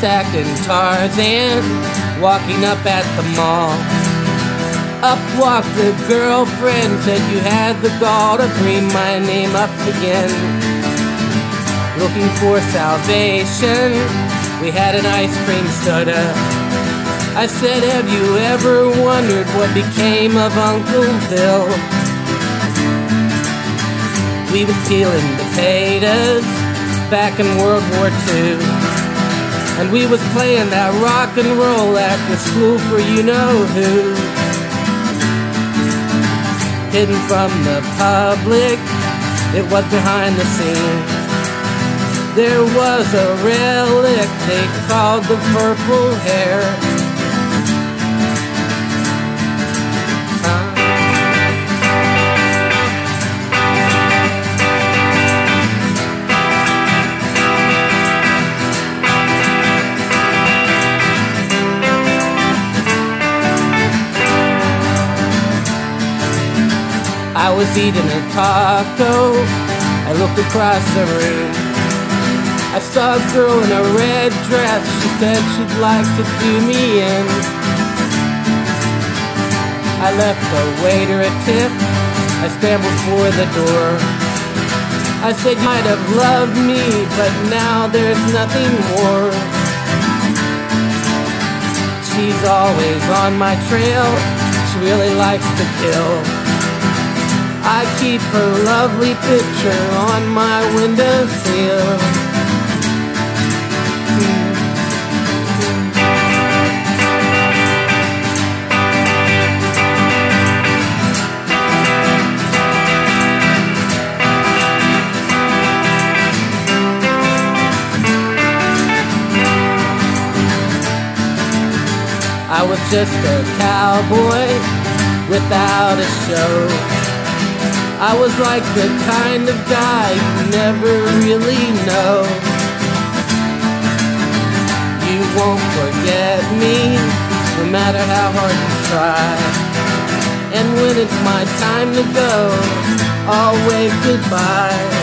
Sack and Tarzan walking up at the mall. Up walked the girlfriend, said you had the gall to bring my name up again. Looking for salvation, we had an ice cream soda. I said, Have you ever wondered what became of Uncle Bill? We was peeling potatoes back in World War II. And we was playing that rock and roll after school for you know who. Hidden from the public, it was behind the scenes. There was a relic they called the purple hair. I was eating a taco. I looked across the room. I saw a girl in a red dress. She said she'd like to do me in. I left the waiter a tip. I scrambled for the door. I said you might have loved me, but now there's nothing more. She's always on my trail. She really likes to kill. I keep her lovely picture on my windowsill. I was just a cowboy without a show. I was like the kind of guy you never really know. You won't forget me, no matter how hard you try. And when it's my time to go, I'll wave goodbye.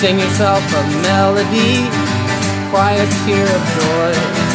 Sing yourself a melody, a tear of joy.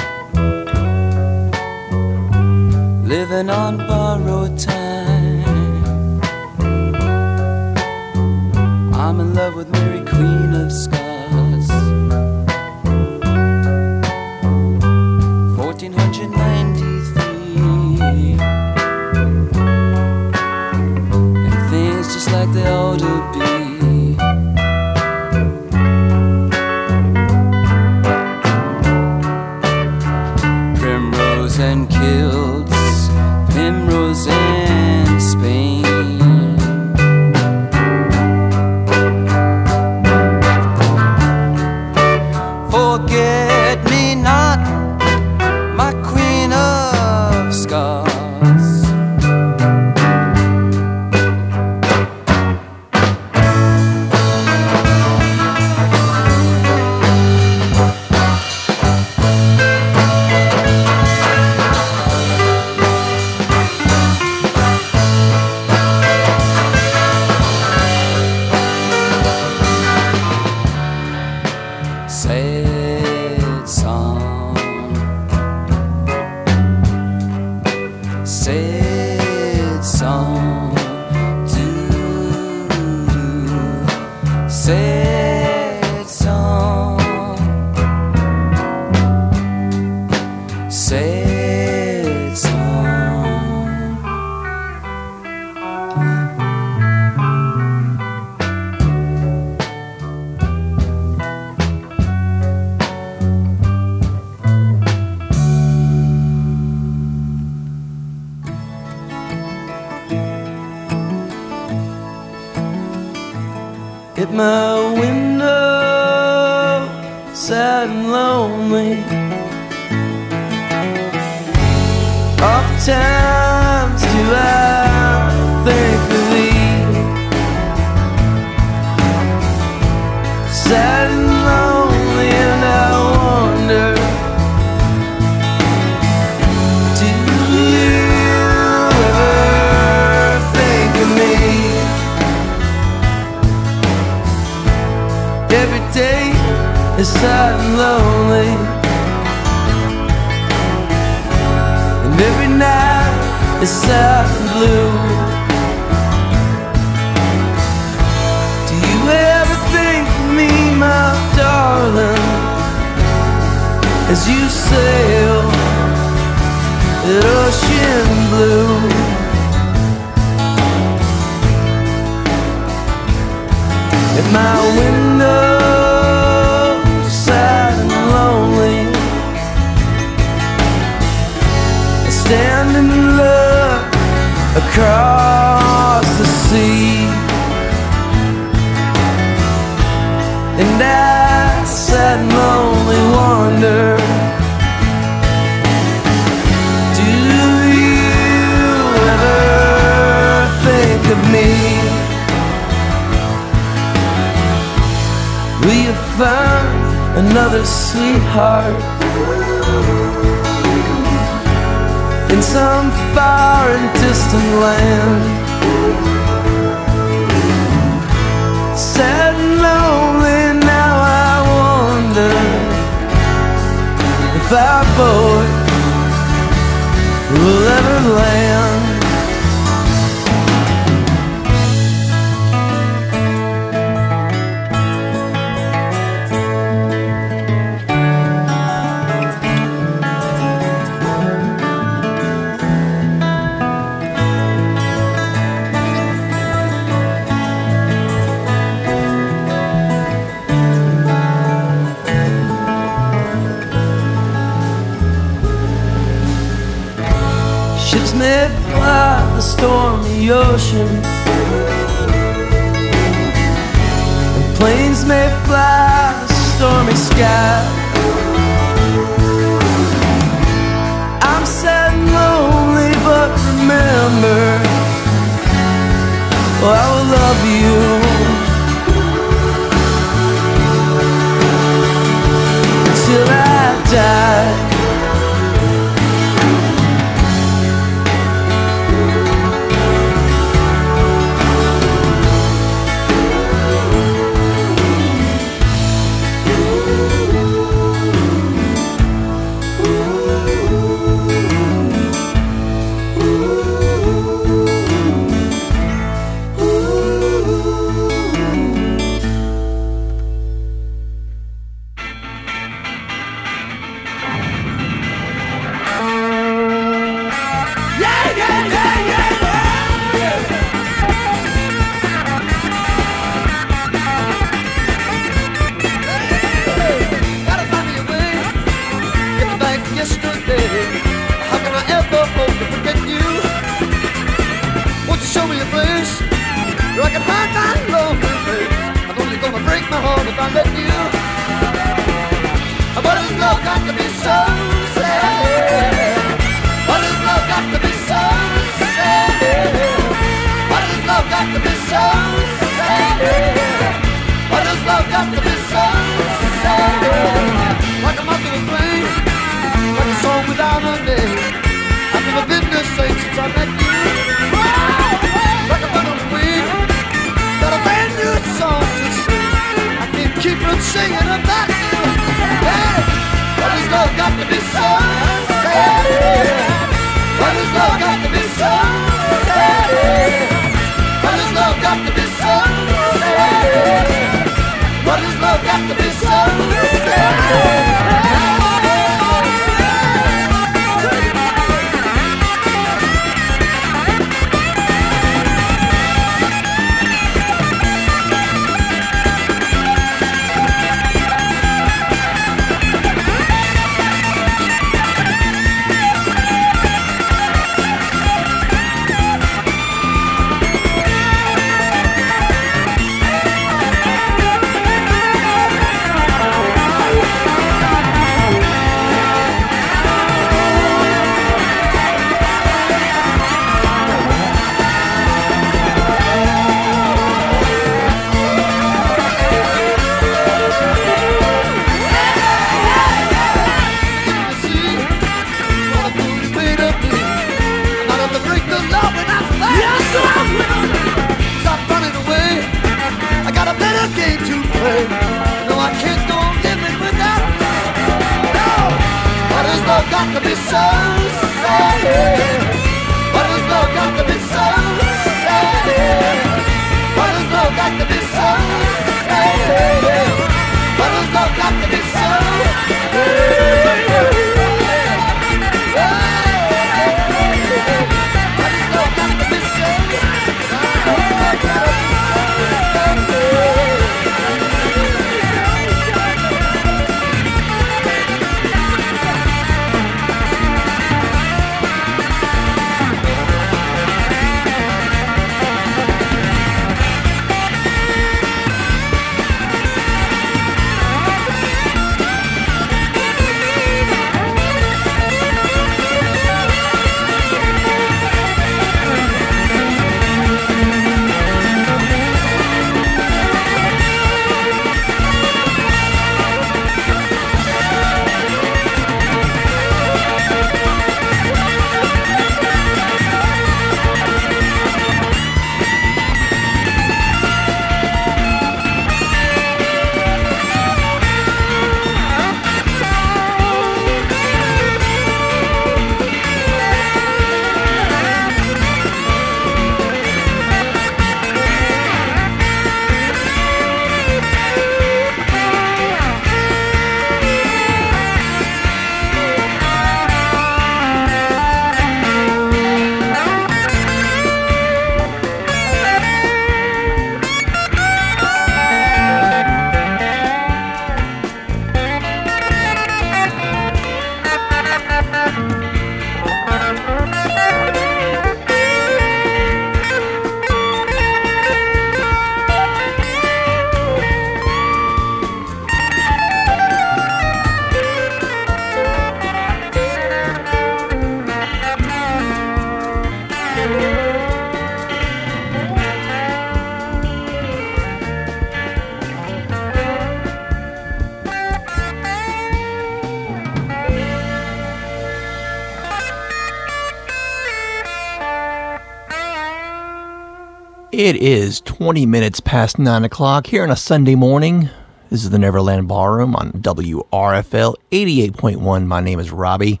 It is 20 minutes past 9 o'clock here on a Sunday morning. This is the Neverland Ballroom on WRFL 88.1. My name is Robbie.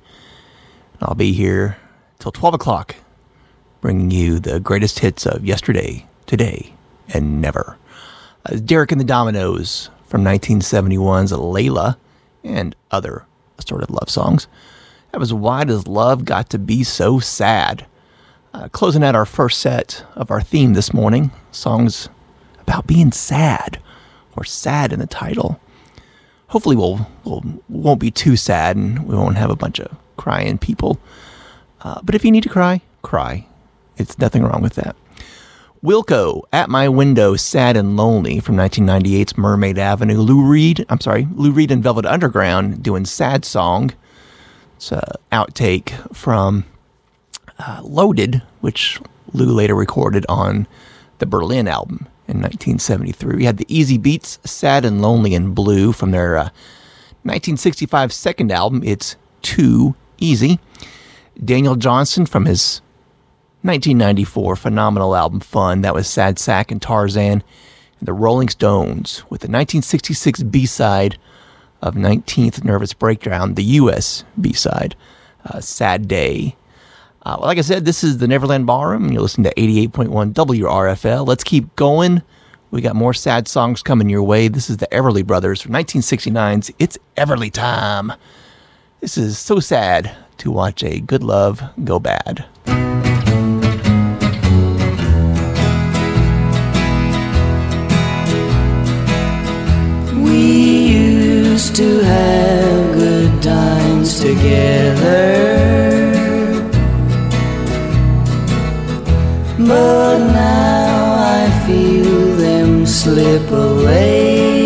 I'll be here till 12 o'clock, bringing you the greatest hits of yesterday, today, and never. Uh, Derek and the Dominos from 1971's Layla and other assorted love songs. That was Why Does Love Got to Be So Sad? Uh, closing out our first set of our theme this morning, songs about being sad or sad in the title. Hopefully, we'll, we'll won't be too sad and we won't have a bunch of crying people. Uh, but if you need to cry, cry. It's nothing wrong with that. Wilco, At My Window, Sad and Lonely from 1998's Mermaid Avenue. Lou Reed, I'm sorry, Lou Reed and Velvet Underground doing Sad Song. It's an outtake from uh, Loaded, which Lou later recorded on the Berlin album in 1973. We had the Easybeats, Sad and Lonely and Blue from their uh, 1965 second album, It's Too Easy. Daniel Johnston from his 1994 phenomenal album Fun, that was Sad Sack and Tarzan. And the Rolling Stones with the 1966 B side of 19th Nervous Breakdown, the US B side, uh, Sad Day. Uh, like I said, this is the Neverland Ballroom, and you're listening to 88.1 WRFL. Let's keep going. We got more sad songs coming your way. This is the Everly Brothers from 1969's It's Everly Time. This is so sad to watch a good love go bad. We used to have good times together. But now I feel them slip away.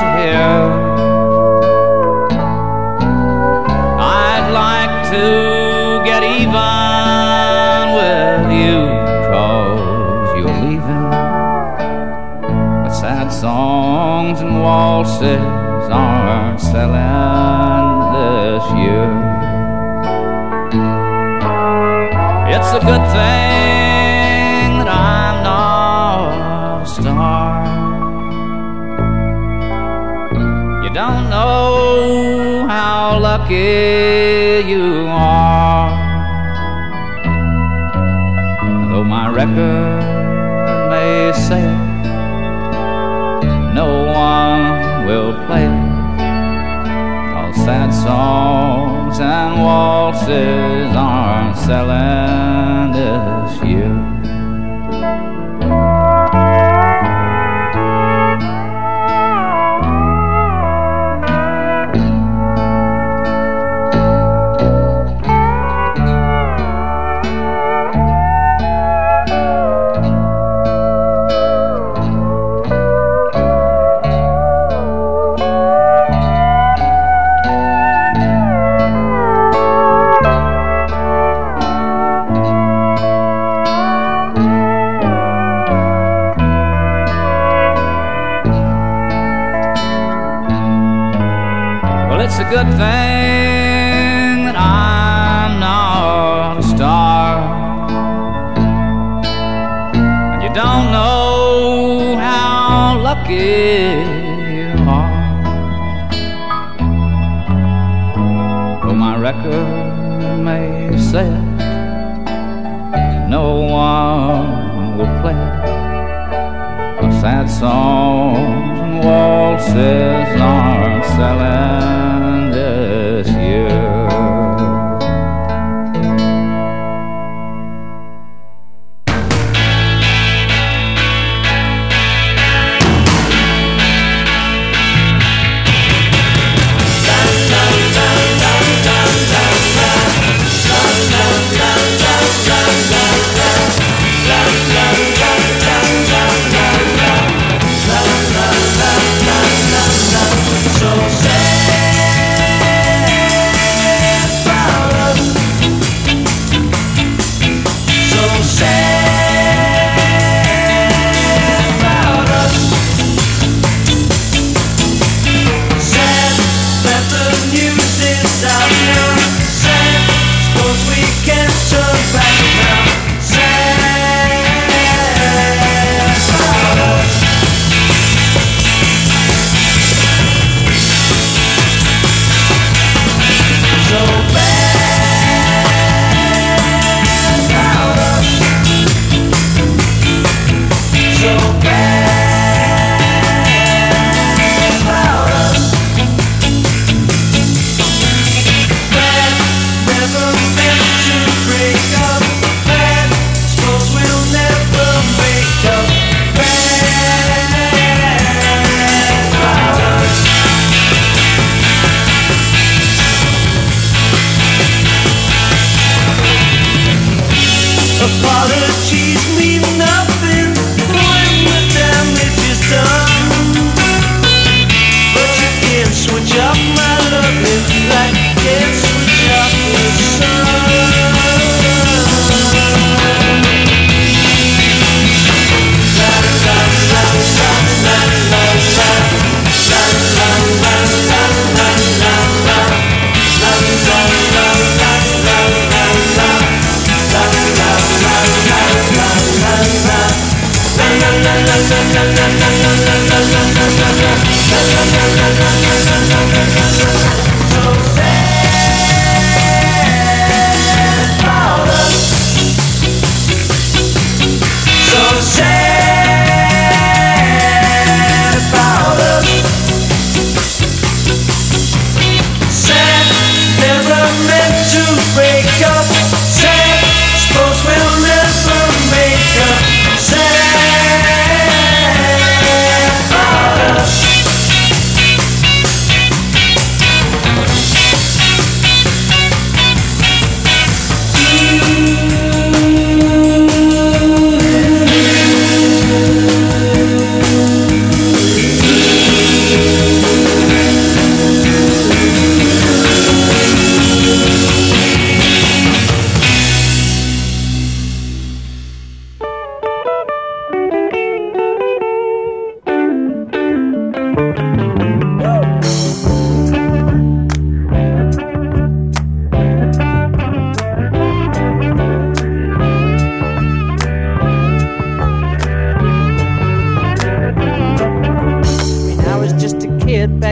to hear. I'd like to get even with you, cause you're leaving. But Sad songs and waltzes aren't selling this year. It's a good thing. lucky you are. Though my record may say no one will play it. Cause sad songs and waltzes aren't selling. sell out.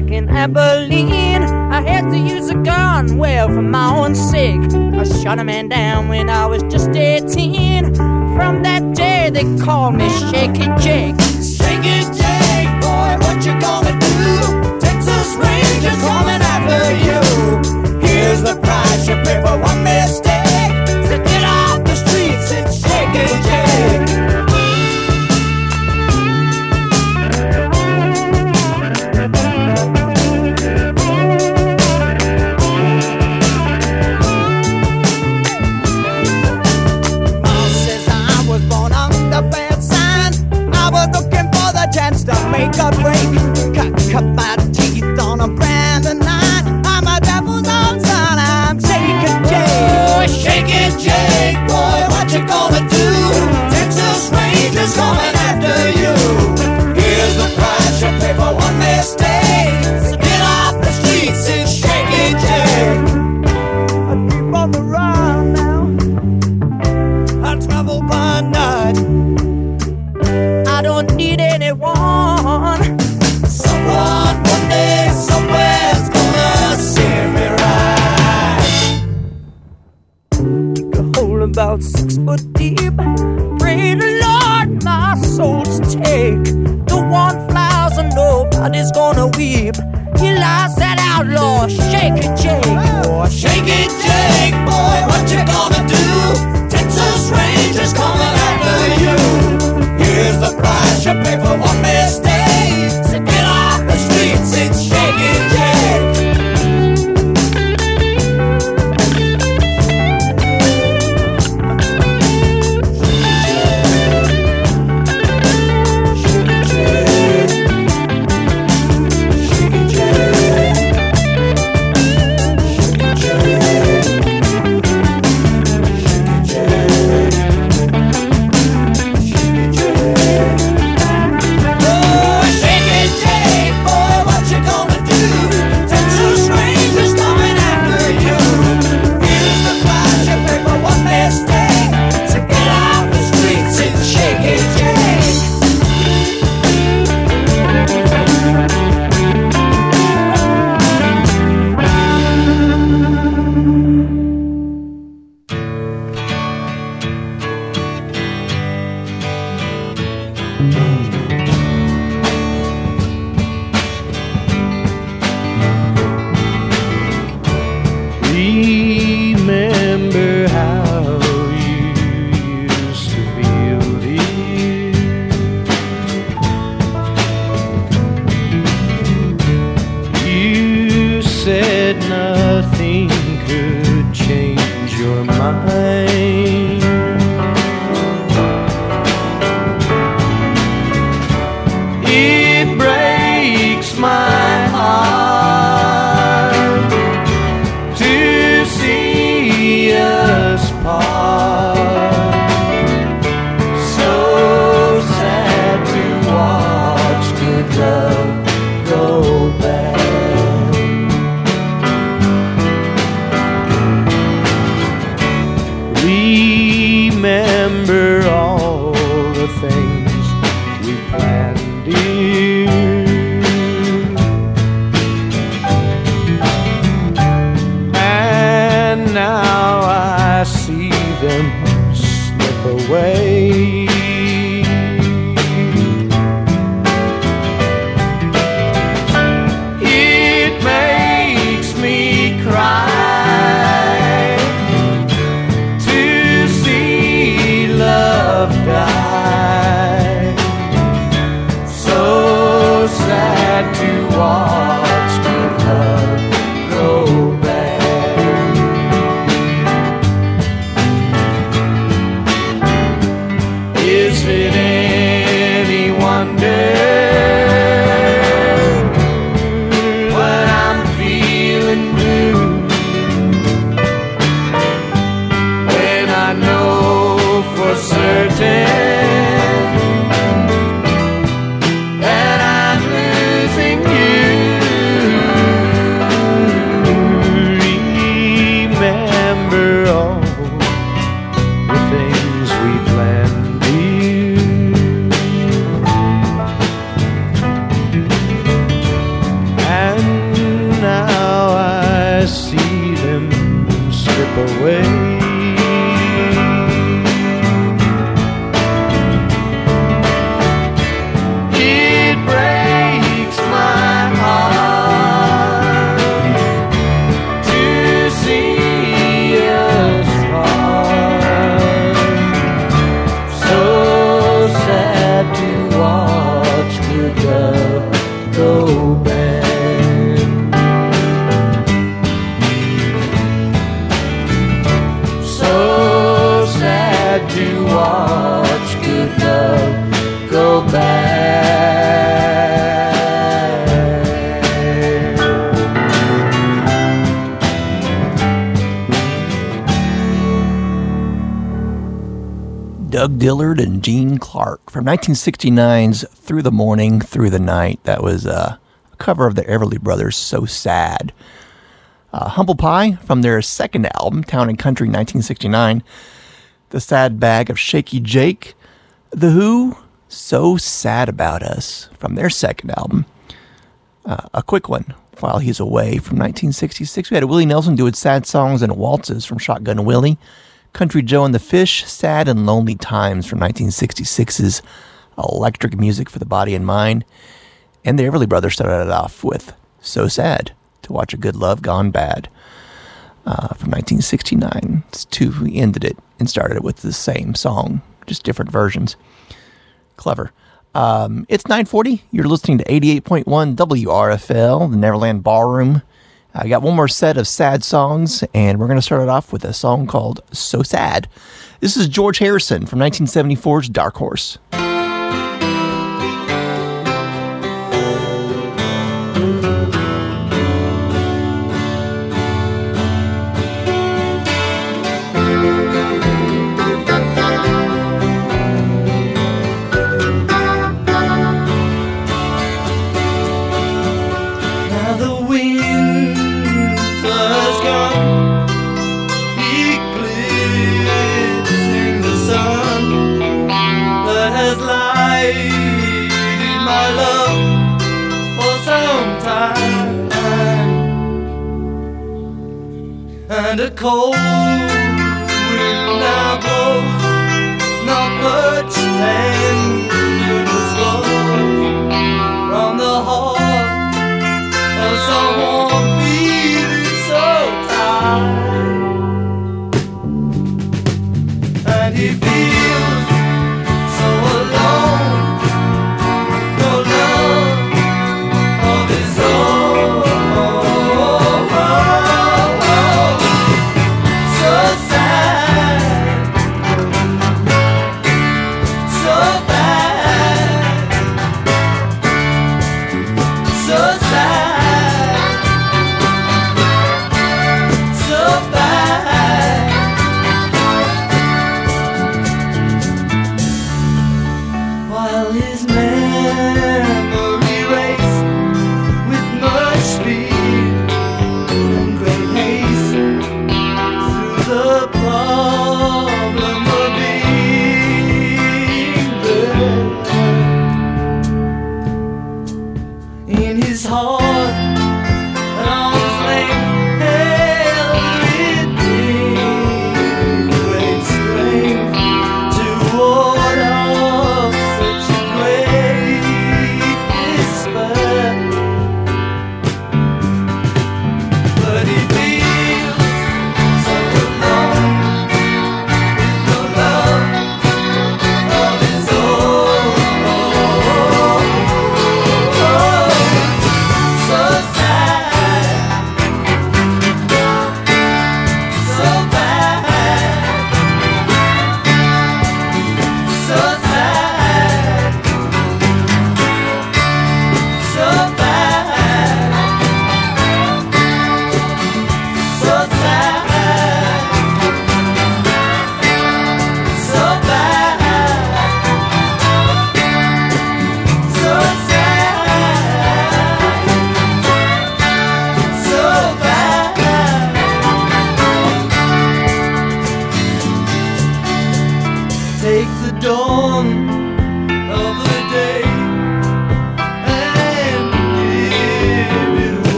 back in Abilene. I had to use a gun, well, for my own sake. I shot a man down when I was just 18. From that day, they called me Shaky Jake. Shaky Jake, boy, what you gonna do? Texas Rangers coming after you. Dillard and Gene Clark from 1969's Through the Morning, Through the Night. That was uh, a cover of the Everly Brothers' So Sad. Uh, Humble Pie from their second album, Town and Country 1969. The Sad Bag of Shaky Jake. The Who, So Sad About Us from their second album. Uh, a quick one while he's away from 1966. We had Willie Nelson doing sad songs and waltzes from Shotgun Willie. Country Joe and the Fish, Sad and Lonely Times from 1966's Electric Music for the Body and Mind. And the Everly Brothers started it off with So Sad to Watch a Good Love Gone Bad uh, from 1969. It's two, we ended it and started it with the same song, just different versions. Clever. Um, it's 940. You're listening to 88.1 WRFL, the Neverland Ballroom. I got one more set of sad songs, and we're going to start it off with a song called So Sad. This is George Harrison from 1974's Dark Horse. Cold. Wind now blows, not much tenderness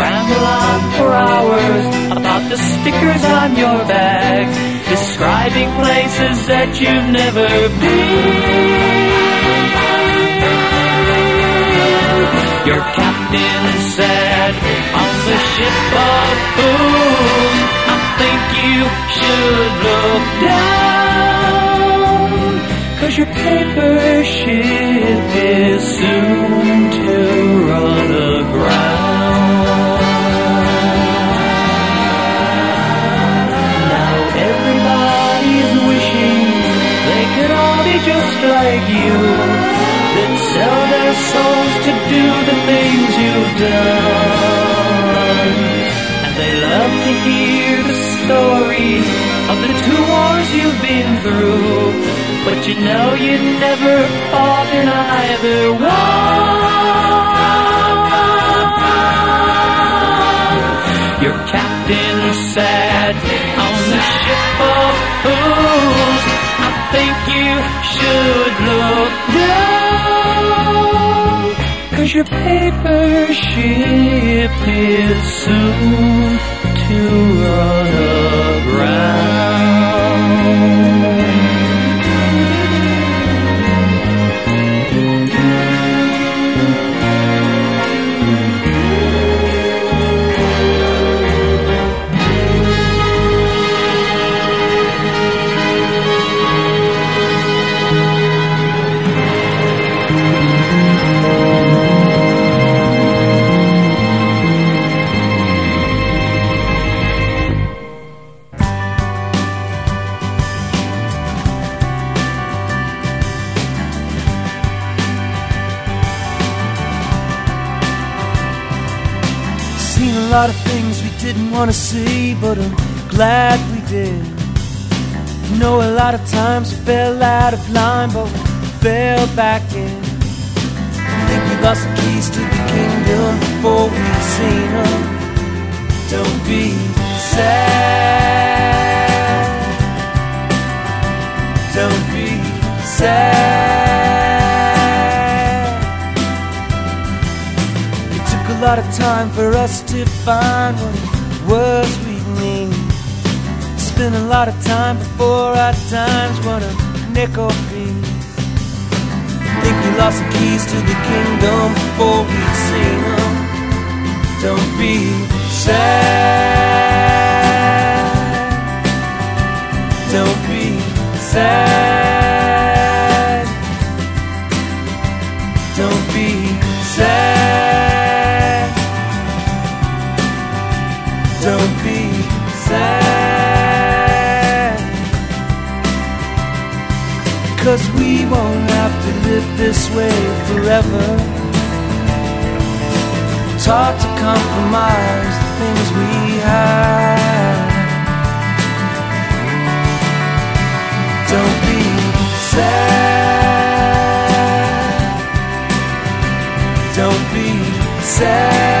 ramble on for hours about the stickers on your bag, describing places that you've never been. Your captain said, on the ship of fools, I think you should look down, cause your paper ship is soon to run aground. Like you. That sell their souls to do the things you've done. And they love to hear the stories of the two wars you've been through. But you know you'd never fought in either one. Your captain sad on the ship of fools. I think you should look down. Cause your paper ship is soon to run aground. Lot of times we fell out of line, but we fell back in. I Think we lost the keys to the kingdom before we've seen them. Don't be sad. Don't be sad. It took a lot of time for us to find what it was we. Spent a lot of time before our times what a nickel piece. Think we lost the keys to the kingdom before we'd seen them. Don't be sad. Don't be sad. Don't be sad. Don't Cause we won't have to live this way forever. Taught to compromise the things we have. Don't be sad. Don't be sad.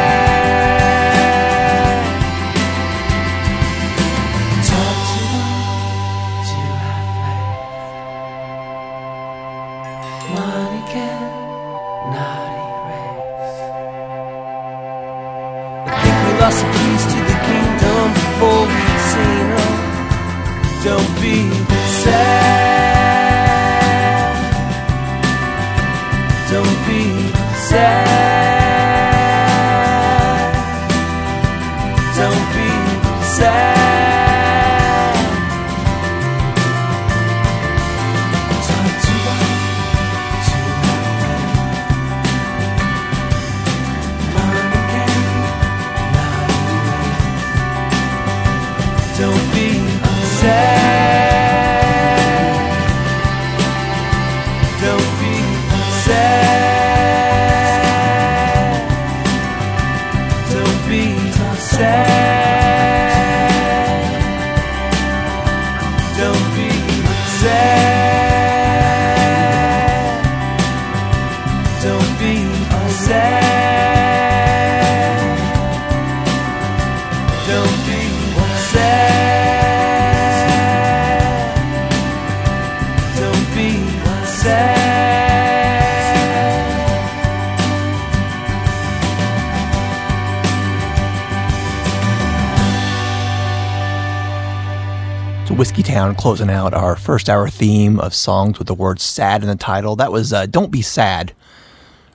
Closing out our first hour theme of songs with the word sad in the title. That was uh, Don't Be Sad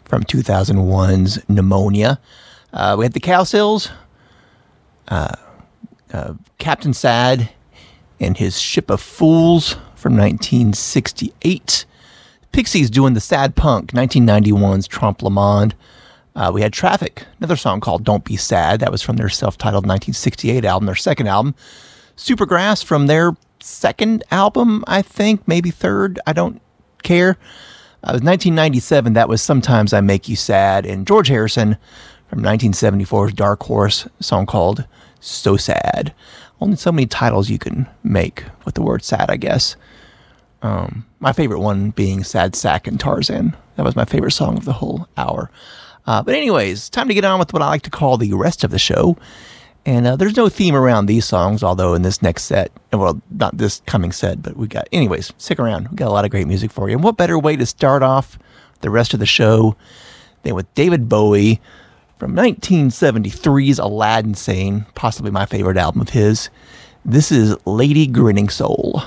from 2001's Pneumonia. Uh, we had the Cowsills, uh, uh, Captain Sad and his Ship of Fools from 1968. Pixies doing the Sad Punk, 1991's Trompe Le Monde. Uh, we had Traffic, another song called Don't Be Sad. That was from their self titled 1968 album, their second album. Supergrass from their second album, I think, maybe third. I don't care. Uh, it was 1997. That was Sometimes I Make You Sad. And George Harrison from 1974's Dark Horse, song called So Sad. Only so many titles you can make with the word sad, I guess. Um, my favorite one being Sad Sack and Tarzan. That was my favorite song of the whole hour. Uh, but, anyways, time to get on with what I like to call the rest of the show. And uh, there's no theme around these songs, although in this next set, well, not this coming set, but we got, anyways, stick around. We got a lot of great music for you. And what better way to start off the rest of the show than with David Bowie from 1973's Aladdin Sane, possibly my favorite album of his. This is Lady Grinning Soul.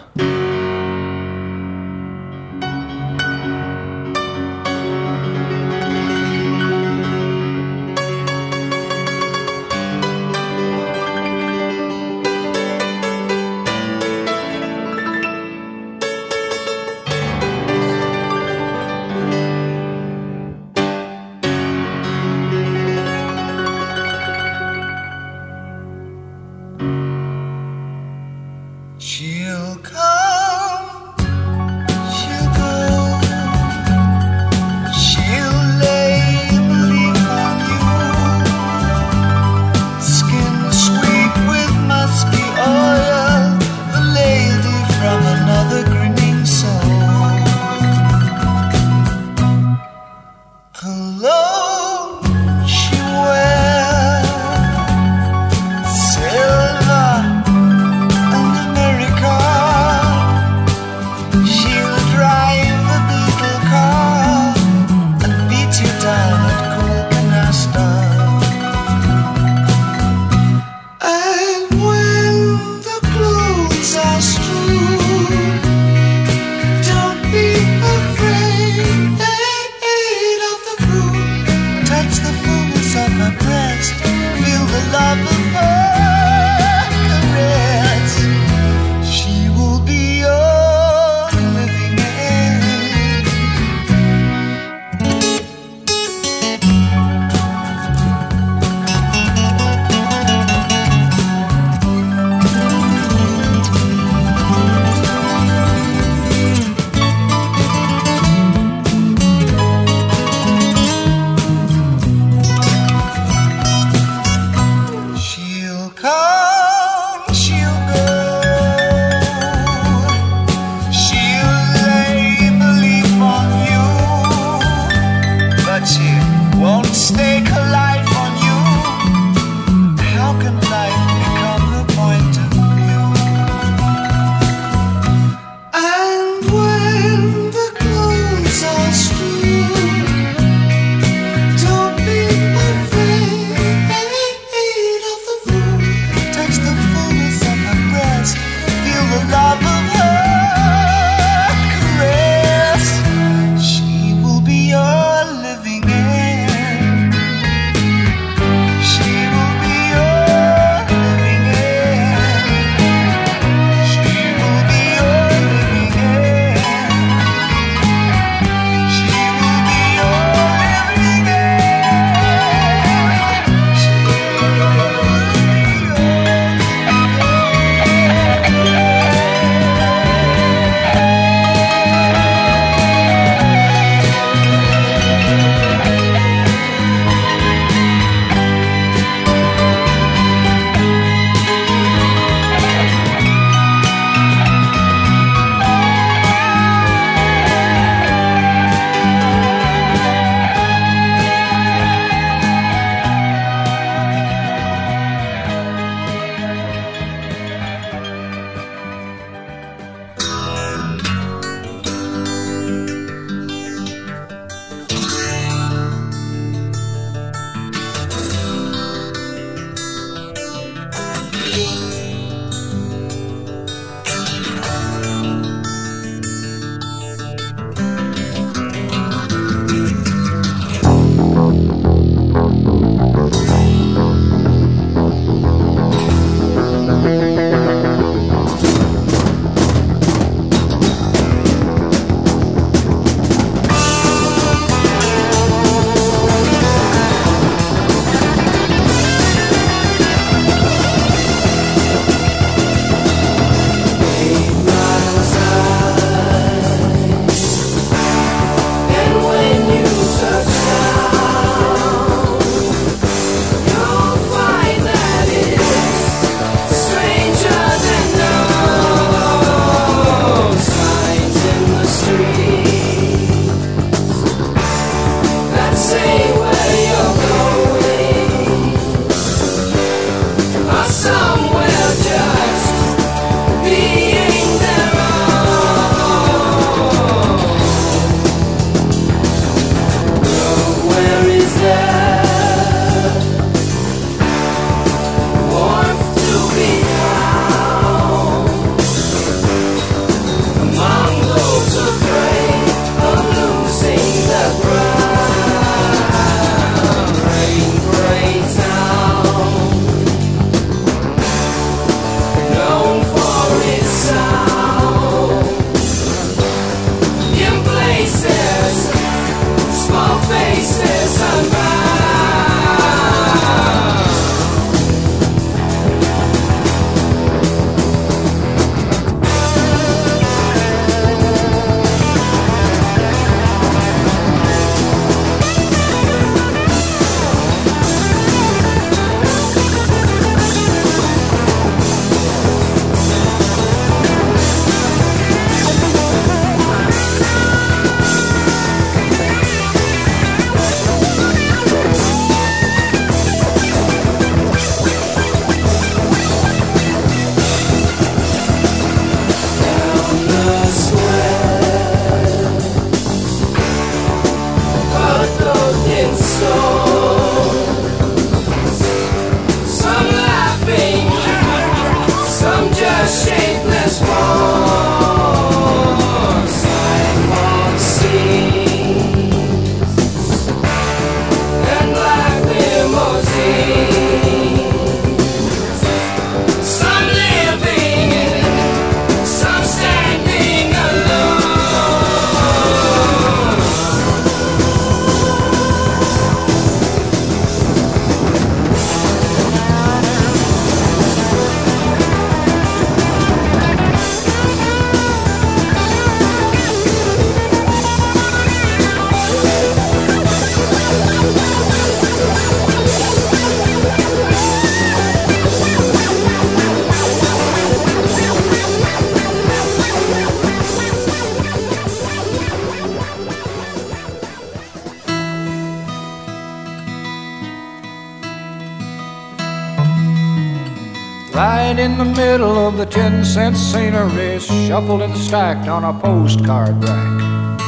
In the middle of the 10 cent scenery, shuffled and stacked on a postcard rack.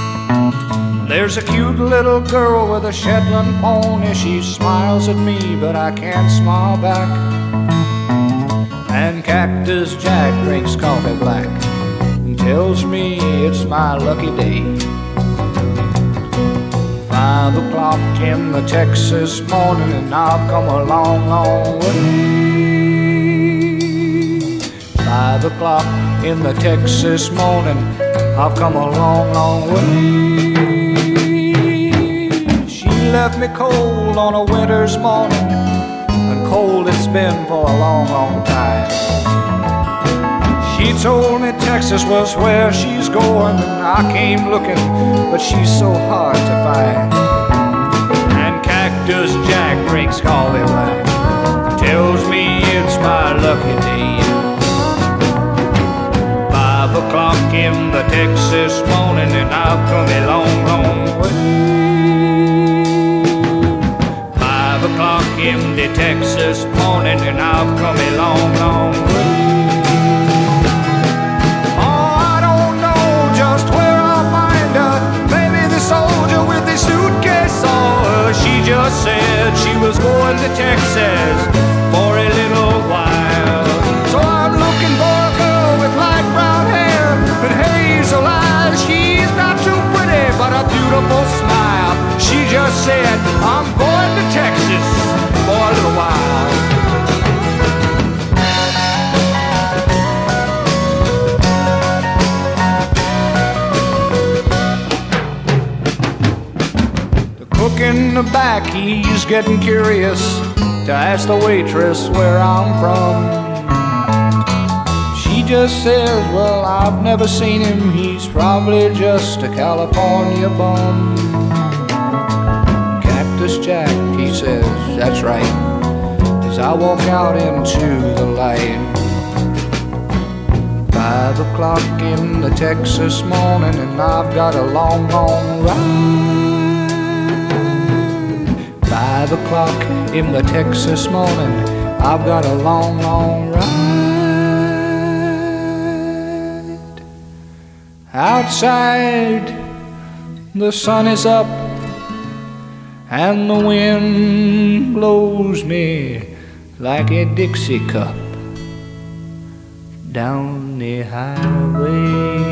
There's a cute little girl with a Shetland pony. She smiles at me, but I can't smile back. And Cactus Jack drinks coffee black and tells me it's my lucky day. Five o'clock in the Texas morning, and I've come a long, long way. Five o'clock in the Texas morning, I've come a long, long way. She left me cold on a winter's morning, and cold it's been for a long, long time. She told me Texas was where she's going, and I came looking, but she's so hard to find. And Cactus Jack drinks coffee black, tells me it's my lucky day. In the Texas morning, and I've come a long, long way. Five o'clock in the Texas morning, and I've come a long, long way. Oh. She just said she was going to Texas a beautiful smile. She just said, I'm going to Texas for a little while. The cook in the back, he's getting curious to ask the waitress where I'm from. She just says, Well, I've never seen him, he's probably just a California bum. Cactus Jack, he says, That's right. As I walk out into the light. Five o'clock in the Texas morning, and I've got a long, long ride. Five o'clock in the Texas morning, I've got a long, long ride. Outside, the sun is up, and the wind blows me like a Dixie cup down the highway.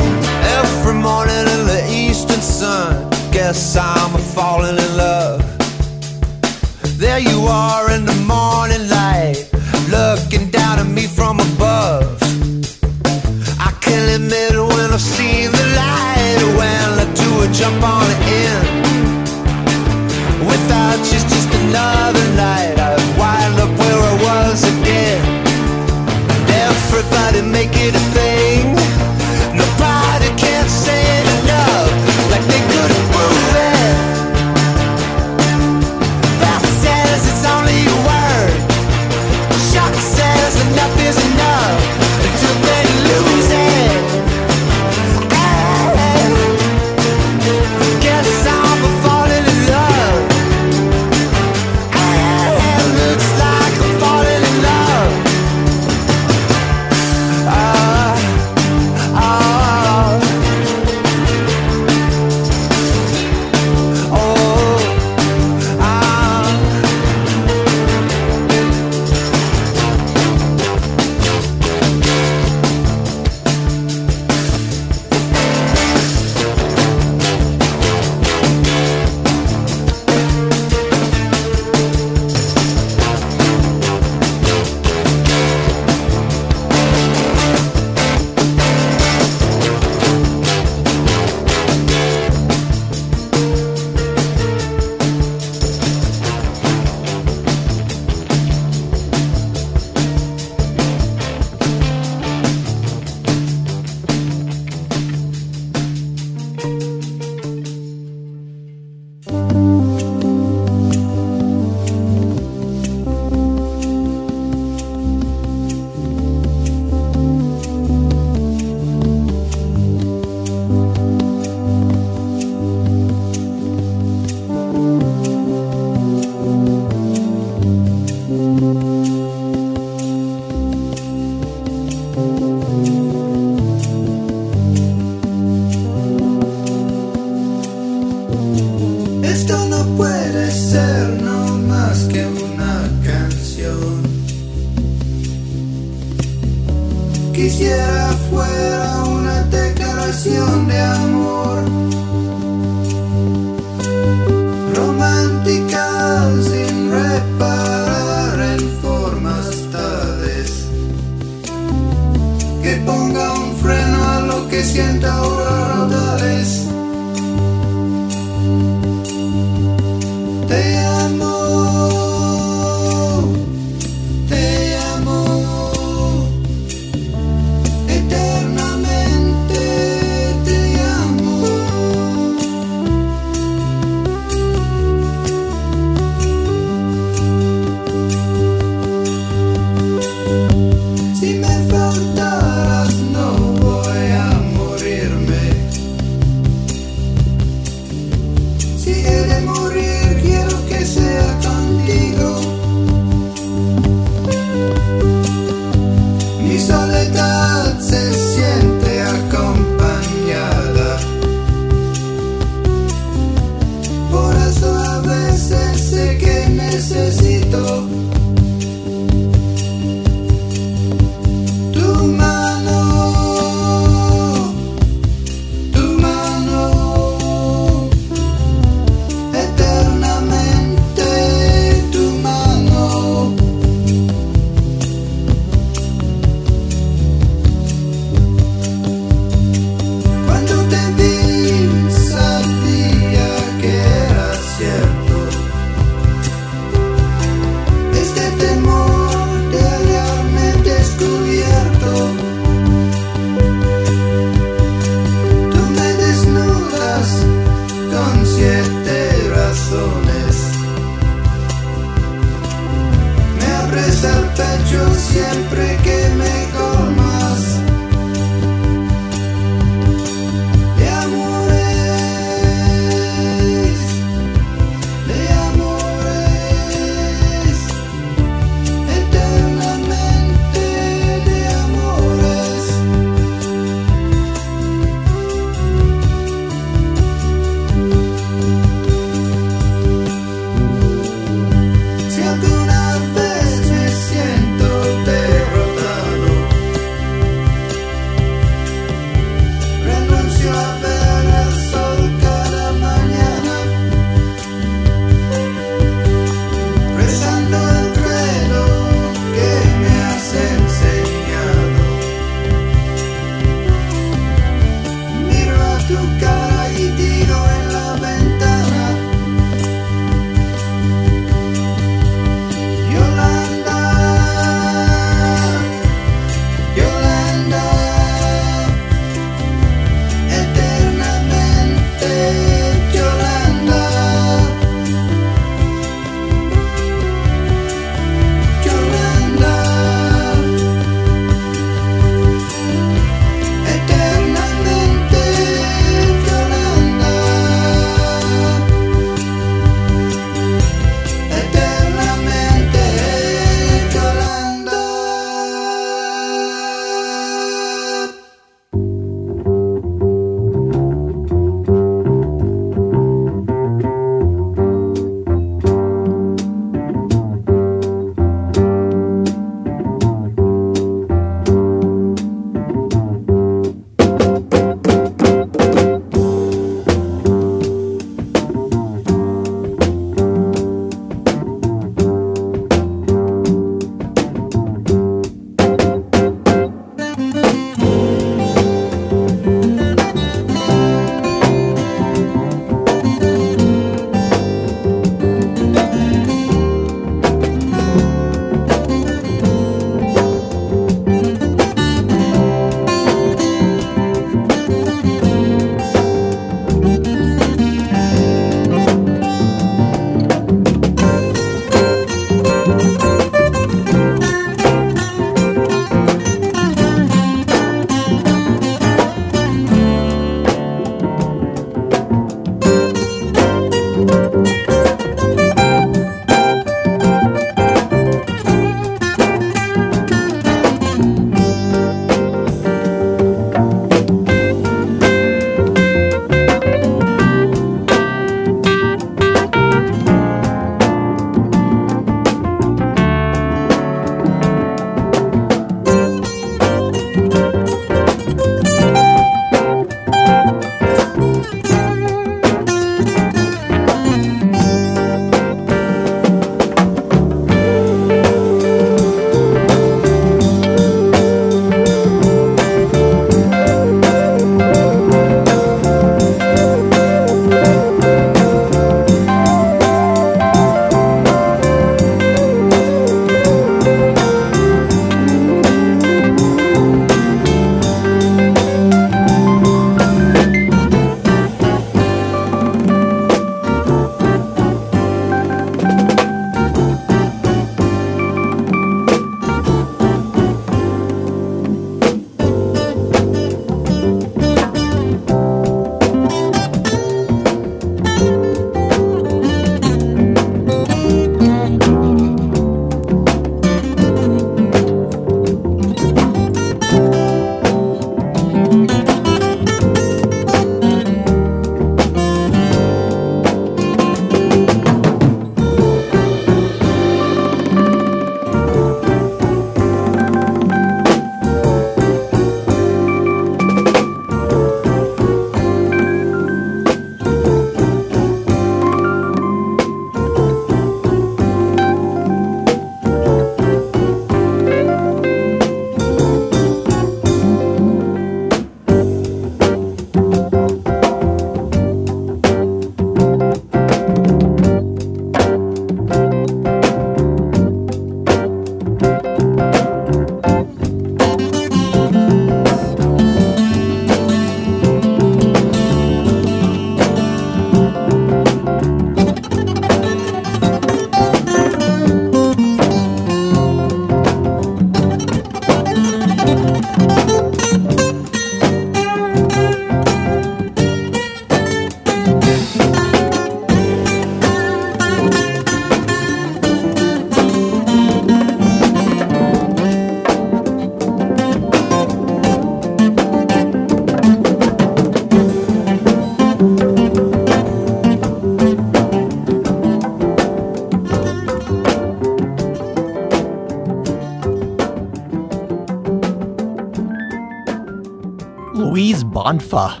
Bonfa.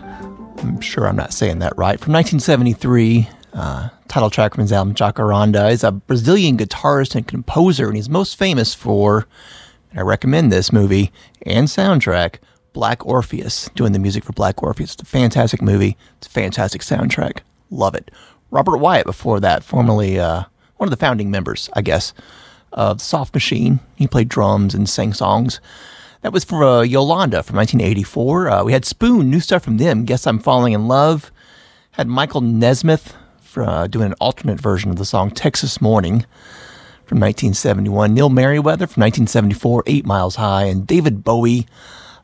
I'm sure I'm not saying that right. From 1973, uh, title track from his album Jacaranda. He's a Brazilian guitarist and composer, and he's most famous for, and I recommend this movie and soundtrack, Black Orpheus, doing the music for Black Orpheus. It's a fantastic movie. It's a fantastic soundtrack. Love it. Robert Wyatt, before that, formerly uh, one of the founding members, I guess, of Soft Machine. He played drums and sang songs. That was for uh, Yolanda from 1984. Uh, we had Spoon, new stuff from them. Guess I'm Falling in Love. Had Michael Nesmith for, uh, doing an alternate version of the song Texas Morning from 1971. Neil Merryweather from 1974, Eight Miles High. And David Bowie,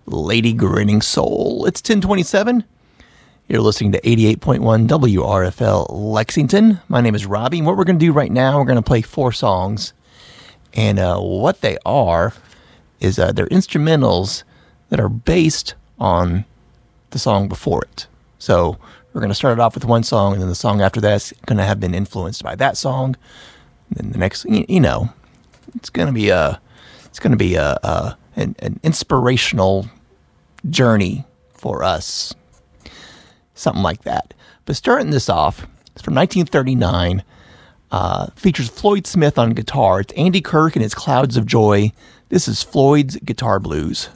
Lady Grinning Soul. It's 1027. You're listening to 88.1 WRFL Lexington. My name is Robbie. And what we're going to do right now, we're going to play four songs. And what they are is uh, they're instrumentals that are based on the song before it. So we're going to start it off with one song, and then the song after that's going to have been influenced by that song. And then the next, you, know, it's going to be a, it's going to be a, a an, an inspirational journey for us, something like that. But starting this off, it's from 1939. Uh, features Floyd Smith on guitar. It's Andy Kirk and his Clouds of Joy. This is Floyd's Guitar Blues.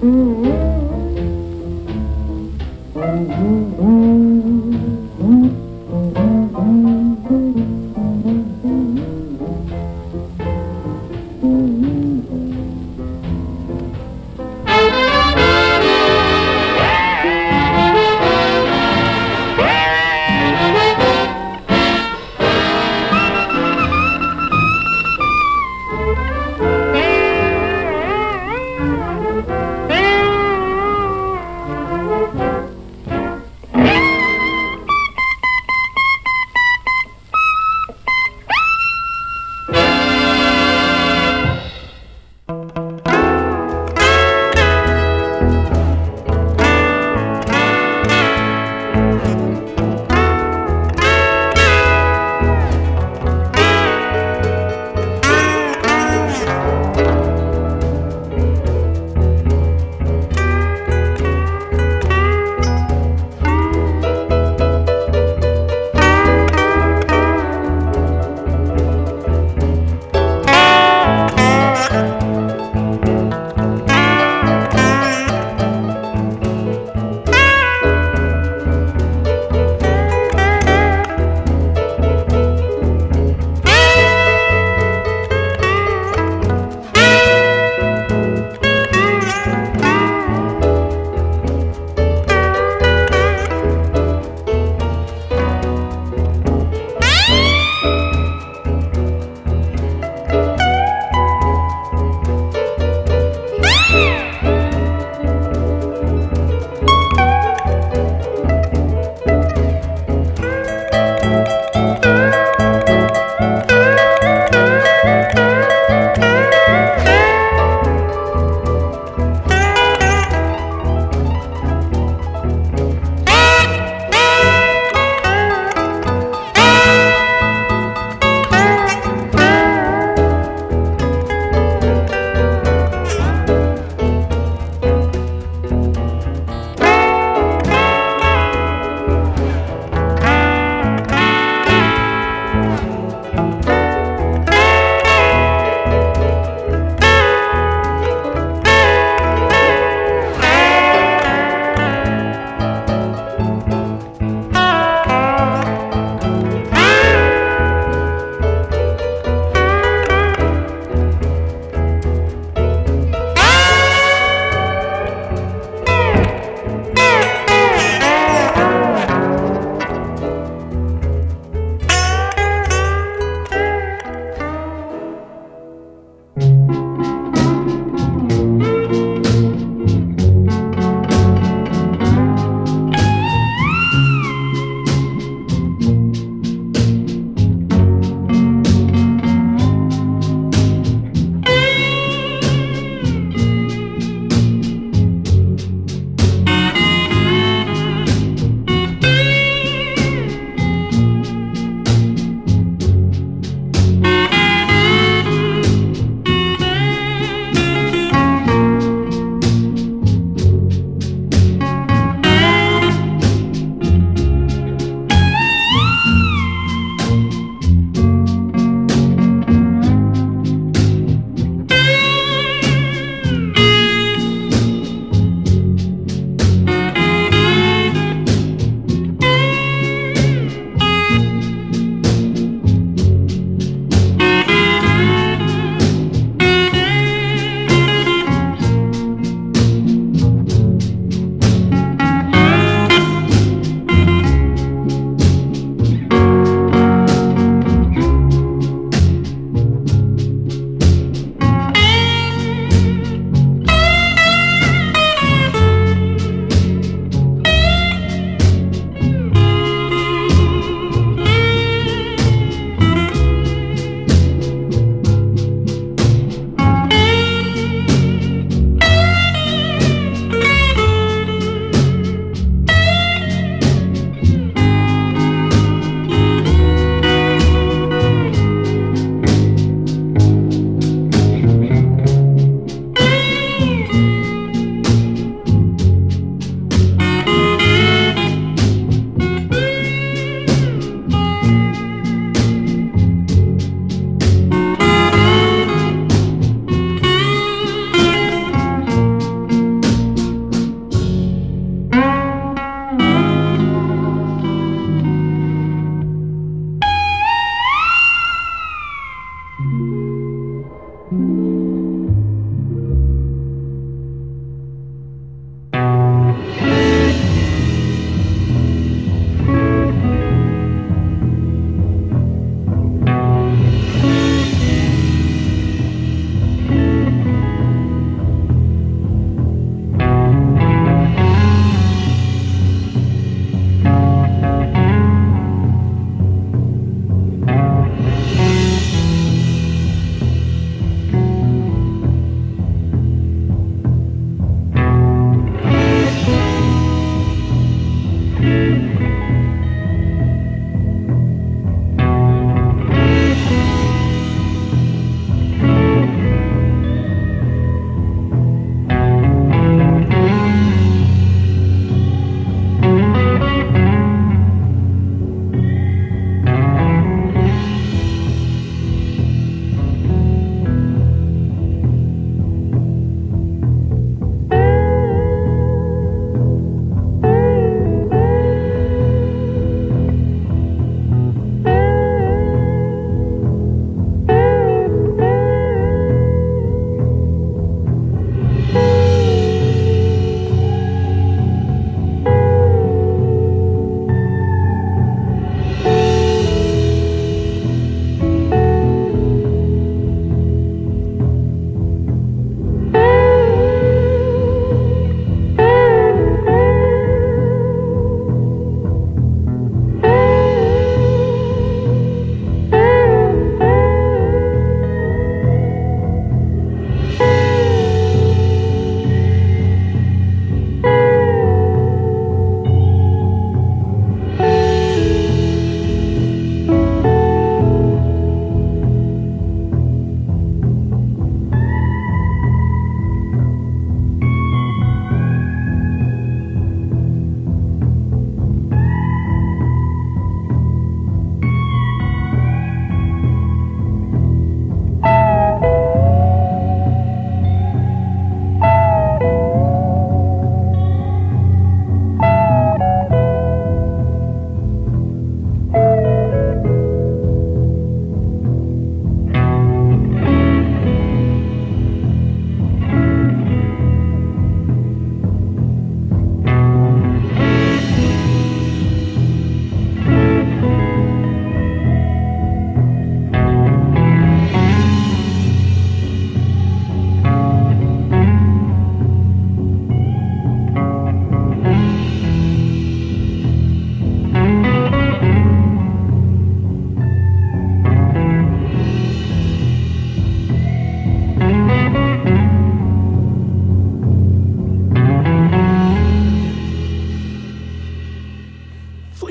Mm-hmm. Mm-hmm. mm-hmm.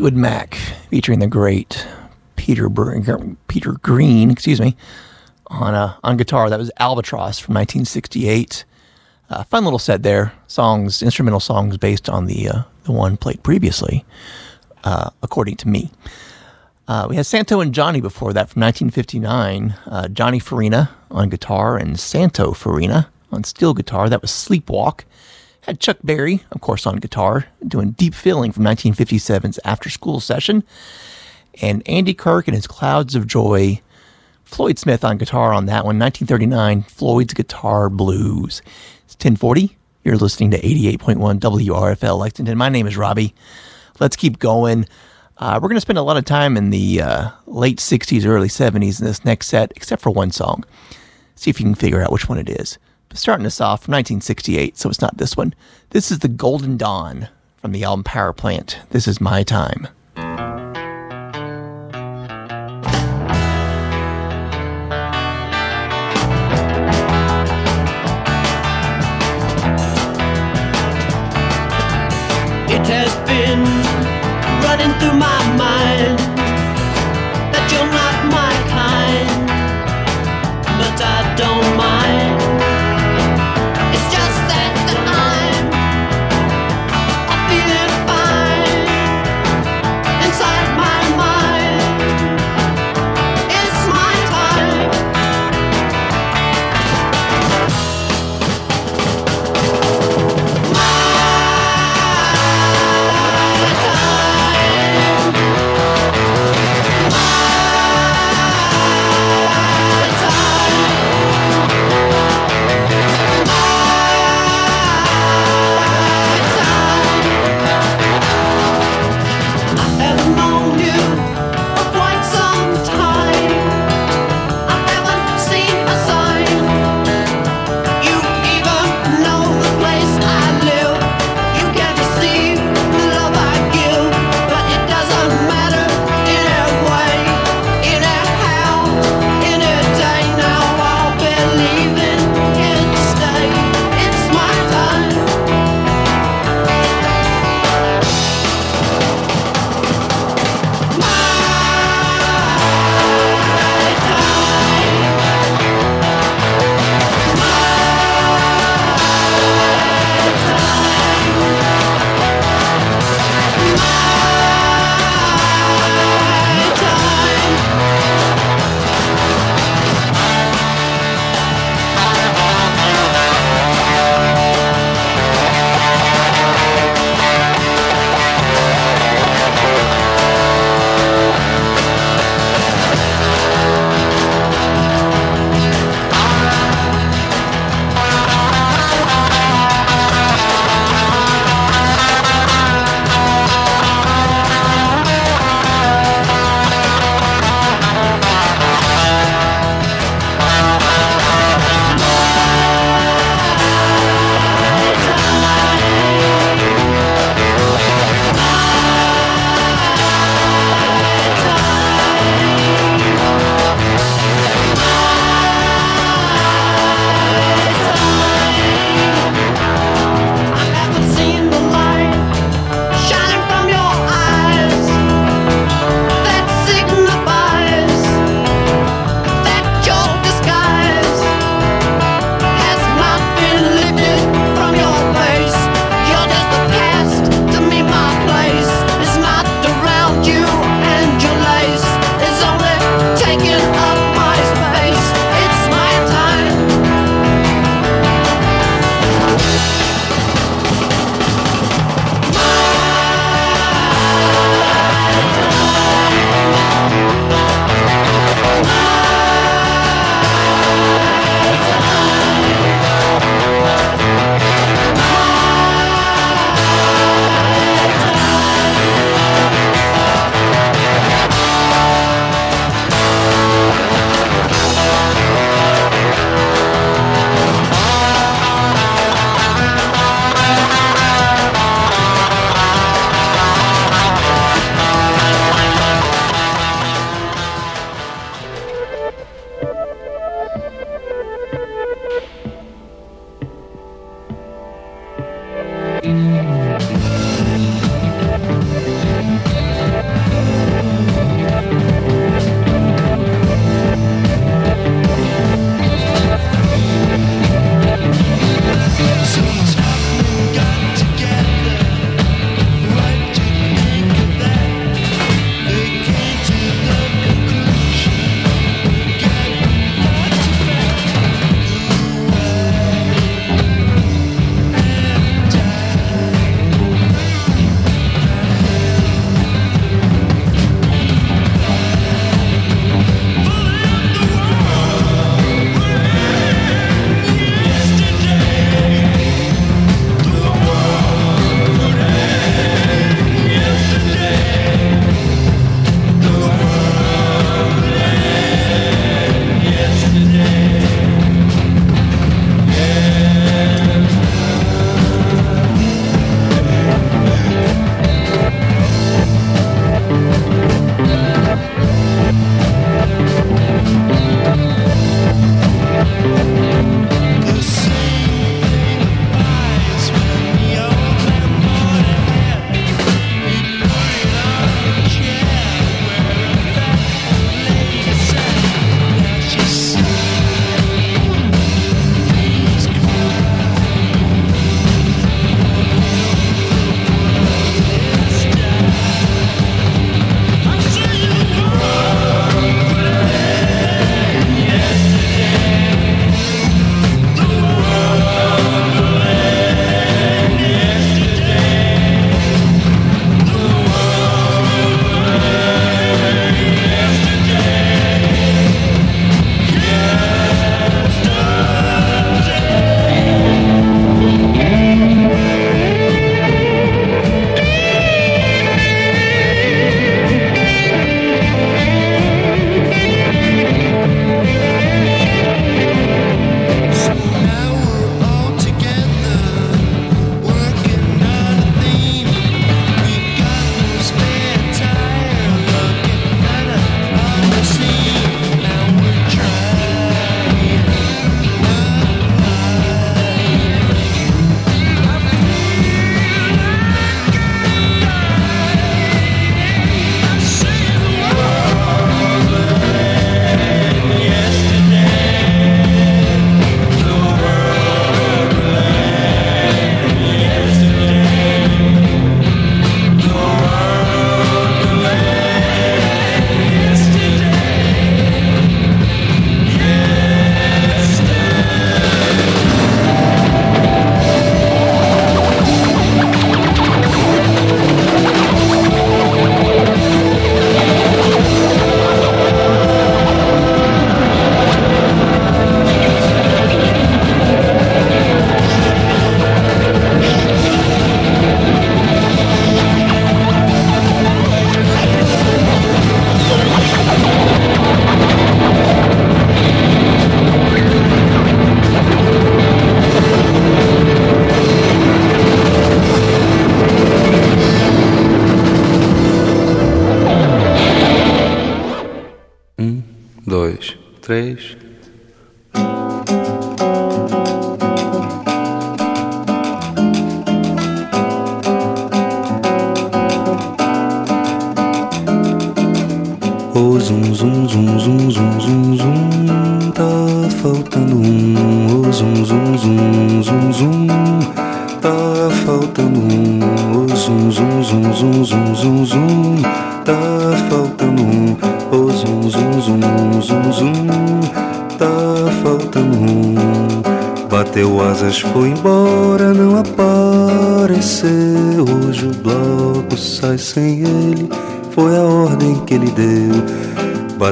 Fleetwood Mac featuring the great Peter Br- Peter Green, excuse me, on uh, on guitar. That was Albatross from 1968. Uh, fun little set there. Songs, instrumental songs based on the uh, the one played previously, uh, according to me. Uh, we had Santo and Johnny before that from 1959. Uh, Johnny Farina on guitar and Santo Farina on steel guitar. That was Sleepwalk. Had Chuck Berry, of course, on guitar, doing Deep Feeling from 1957's After School Session. And Andy Kirk and his Clouds of Joy. Floyd Smith on guitar on that one. 1939, Floyd's Guitar Blues. It's 1040. You're listening to 88.1 WRFL Lexington. My name is Robbie. Let's keep going. Uh, we're going to spend a lot of time in the uh, late 60s, early 70s in this next set, except for one song. See if you can figure out which one it is. Starting us off from 1968, so it's not this one. This is The Golden Dawn from the album Power Plant. This is My Time.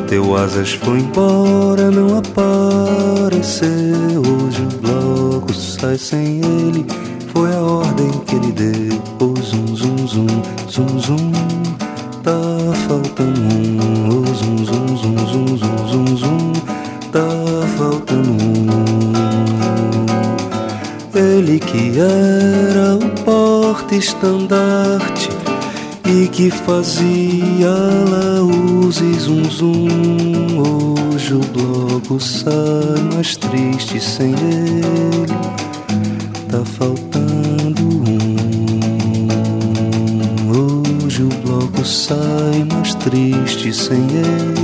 Bateu asas, foi embora, não apareceu. Hoje o bloco sai sem ele, foi a ordem que ele deu. Oh, zum, zum, zum, zum, zum, tá faltando um. Oh, zum, zum, zum, zum, zum, zum, zum, tá faltando um. Ele que era o porta-estandarte e que fazia laús e zum zum. Hoje o bloco sai mais triste sem ele, tá faltando um. Hoje o bloco sai mais triste sem ele,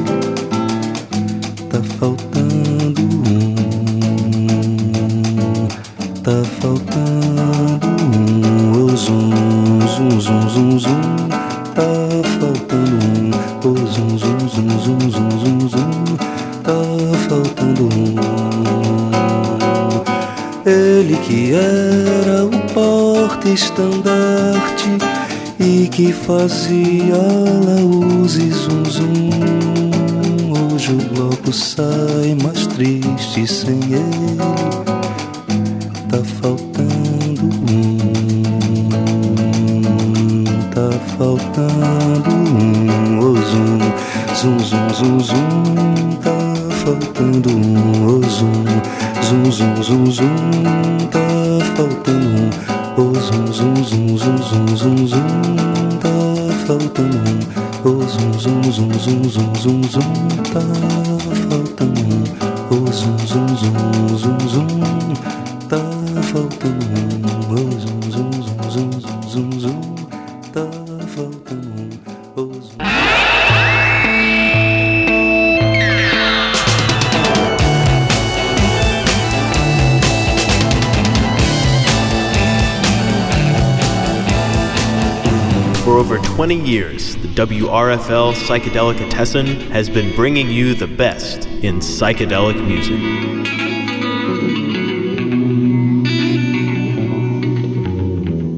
porta-estandarte e que fazia laús e zum, zum. Hoje o bloco sai mais triste sem ele. Tá faltando um, tá faltando um, oh, zum, zum, zum, zum, zum, WRFL Psychedelicatessen has been bringing you the best in psychedelic music.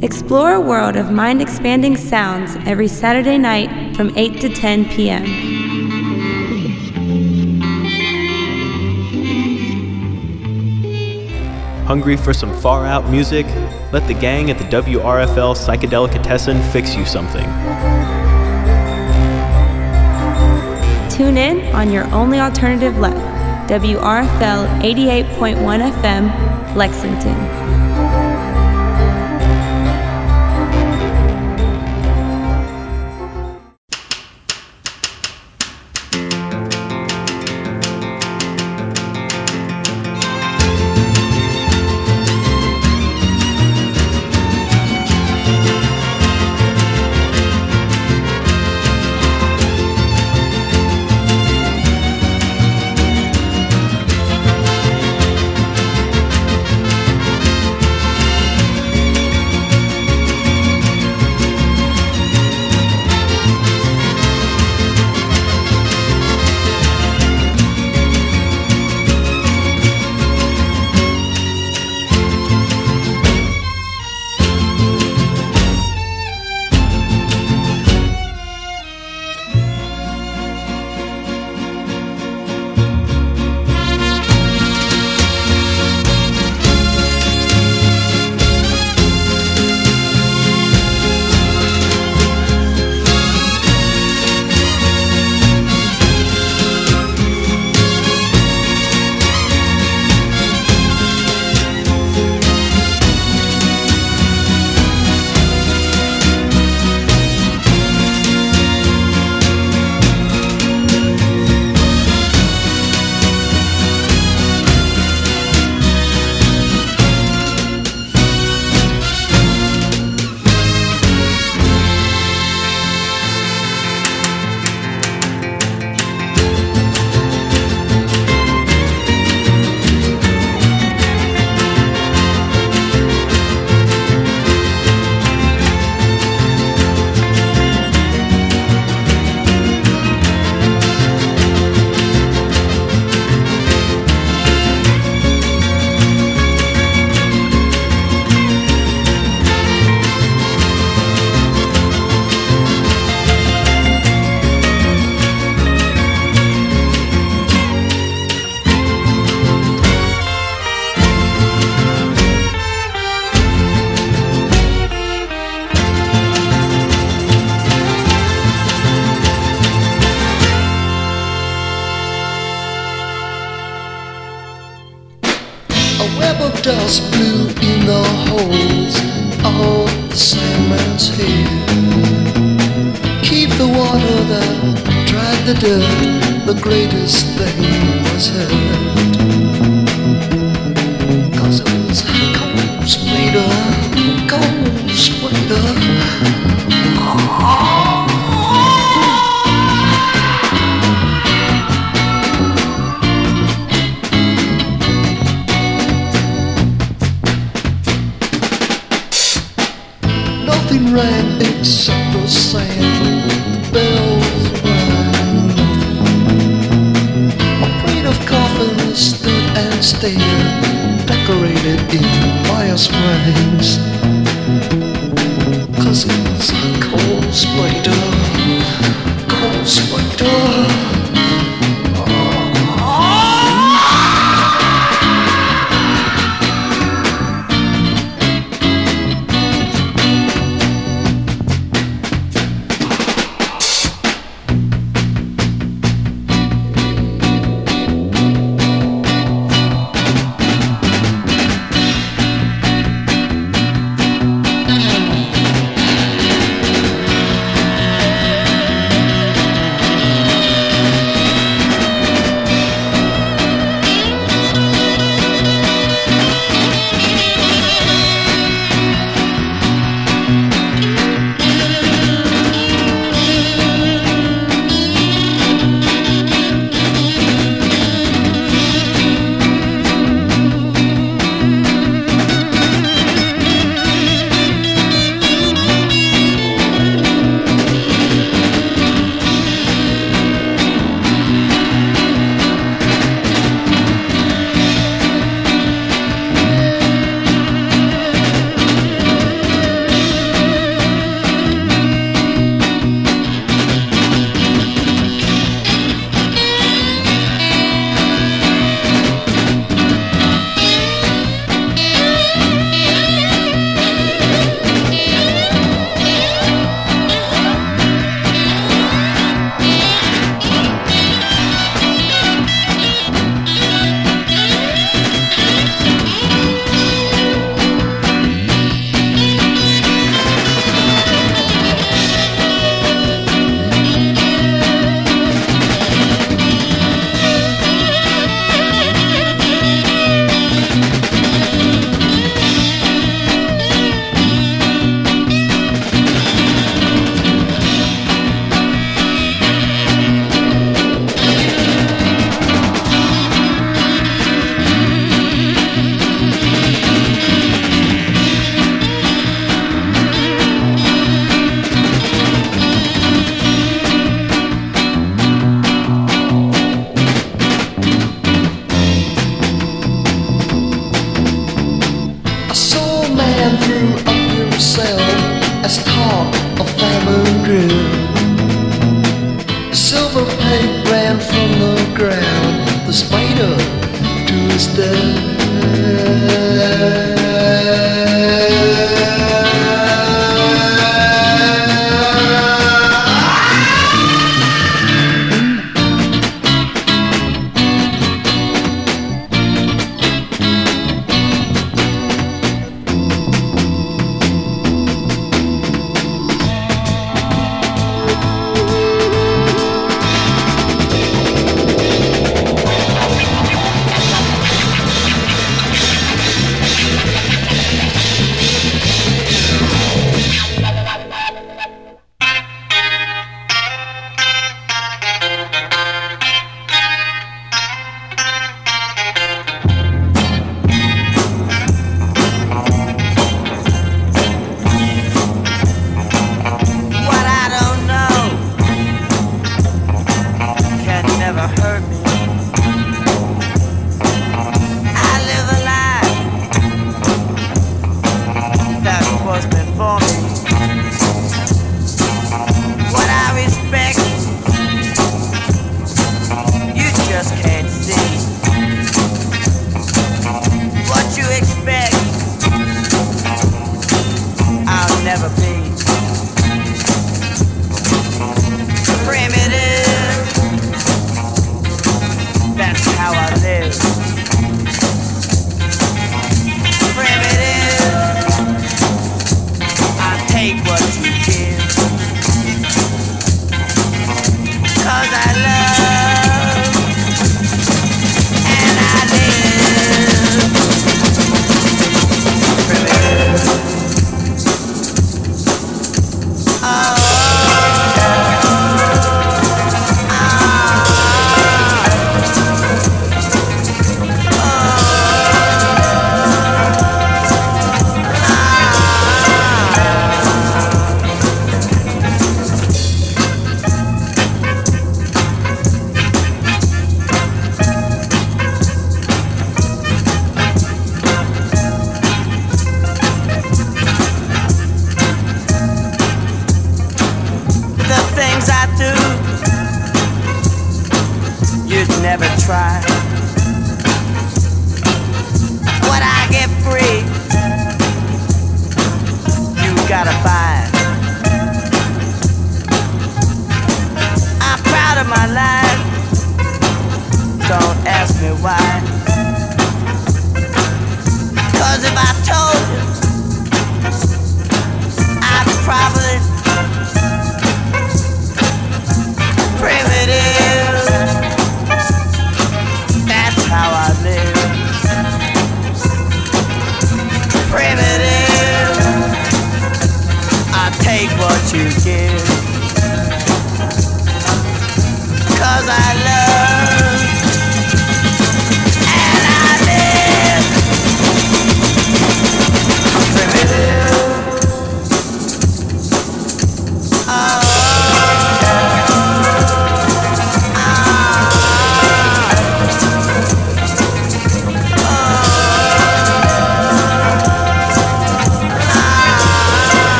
Explore a world of mind expanding sounds every Saturday night from 8 to 10 p.m. Hungry for some far out music? Let the gang at the WRFL Psychedelicatessen fix you something. Tune in on your only alternative left, WRFL 88.1 FM, Lexington.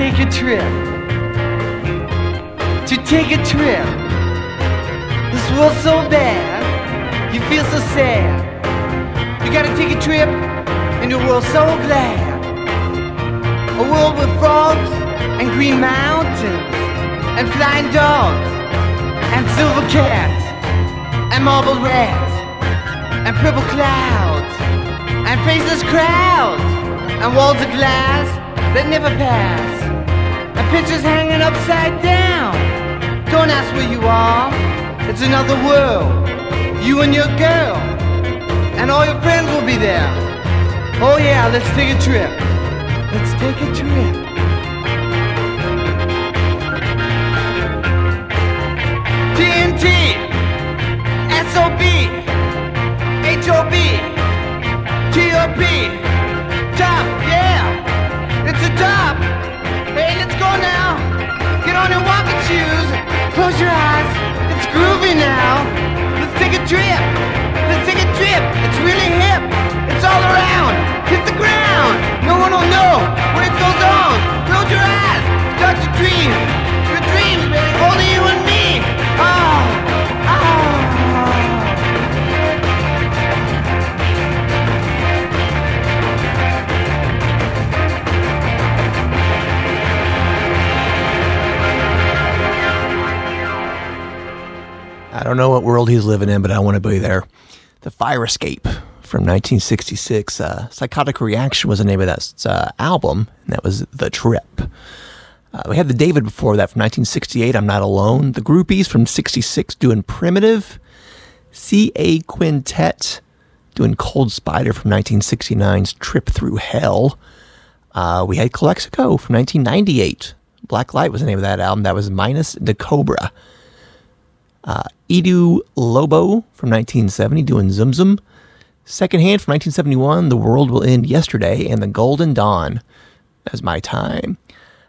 Take a trip. To take a trip. This world's so bad, you feel so sad. You gotta take a trip into a world so glad. A world with frogs and green mountains and flying dogs and silver cats and marble rats and purple clouds and faceless crowds and walls of glass that never pass and pictures hanging upside down. Don't ask where you are, it's another world. You and your girl, and all your friends will be there. Oh yeah, let's take a trip. Let's take a trip. TNT, SOB, HOB, TOP, Close your eyes. It's groovy now. Let's take a trip. Let's take a trip. It's really hip. It's all around. Hit the ground. No one will know where it goes on. Close your eyes. Start to dream. Don't know what world he's living in, but I want to be there. The Fire Escape from 1966. Uh, Psychotic Reaction was the name of that uh, album, and that was The Trip. Uh, we had the David before that from 1968, I'm Not Alone. The Groupies from 66 doing Primitive. C.A. Quintet doing Cold Spider from 1969's Trip Through Hell. Uh, we had Calexico from 1998. Black Light was the name of that album. That was Minas de Cobre. Uh, Edu Lobo from 1970 doing Zum Zum. Secondhand from 1971, The World Will End Yesterday, and The Golden Dawn. That's my time.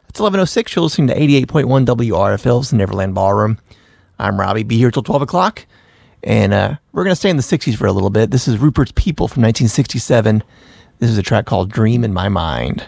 It's 11.06. You're listening to 88.1 WRFL's Neverland Ballroom. I'm Robbie. Be here till 12 o'clock. And uh, we're going to stay in the 60s for a little bit. This is Rupert's People from 1967. This is a track called Dream in My Mind.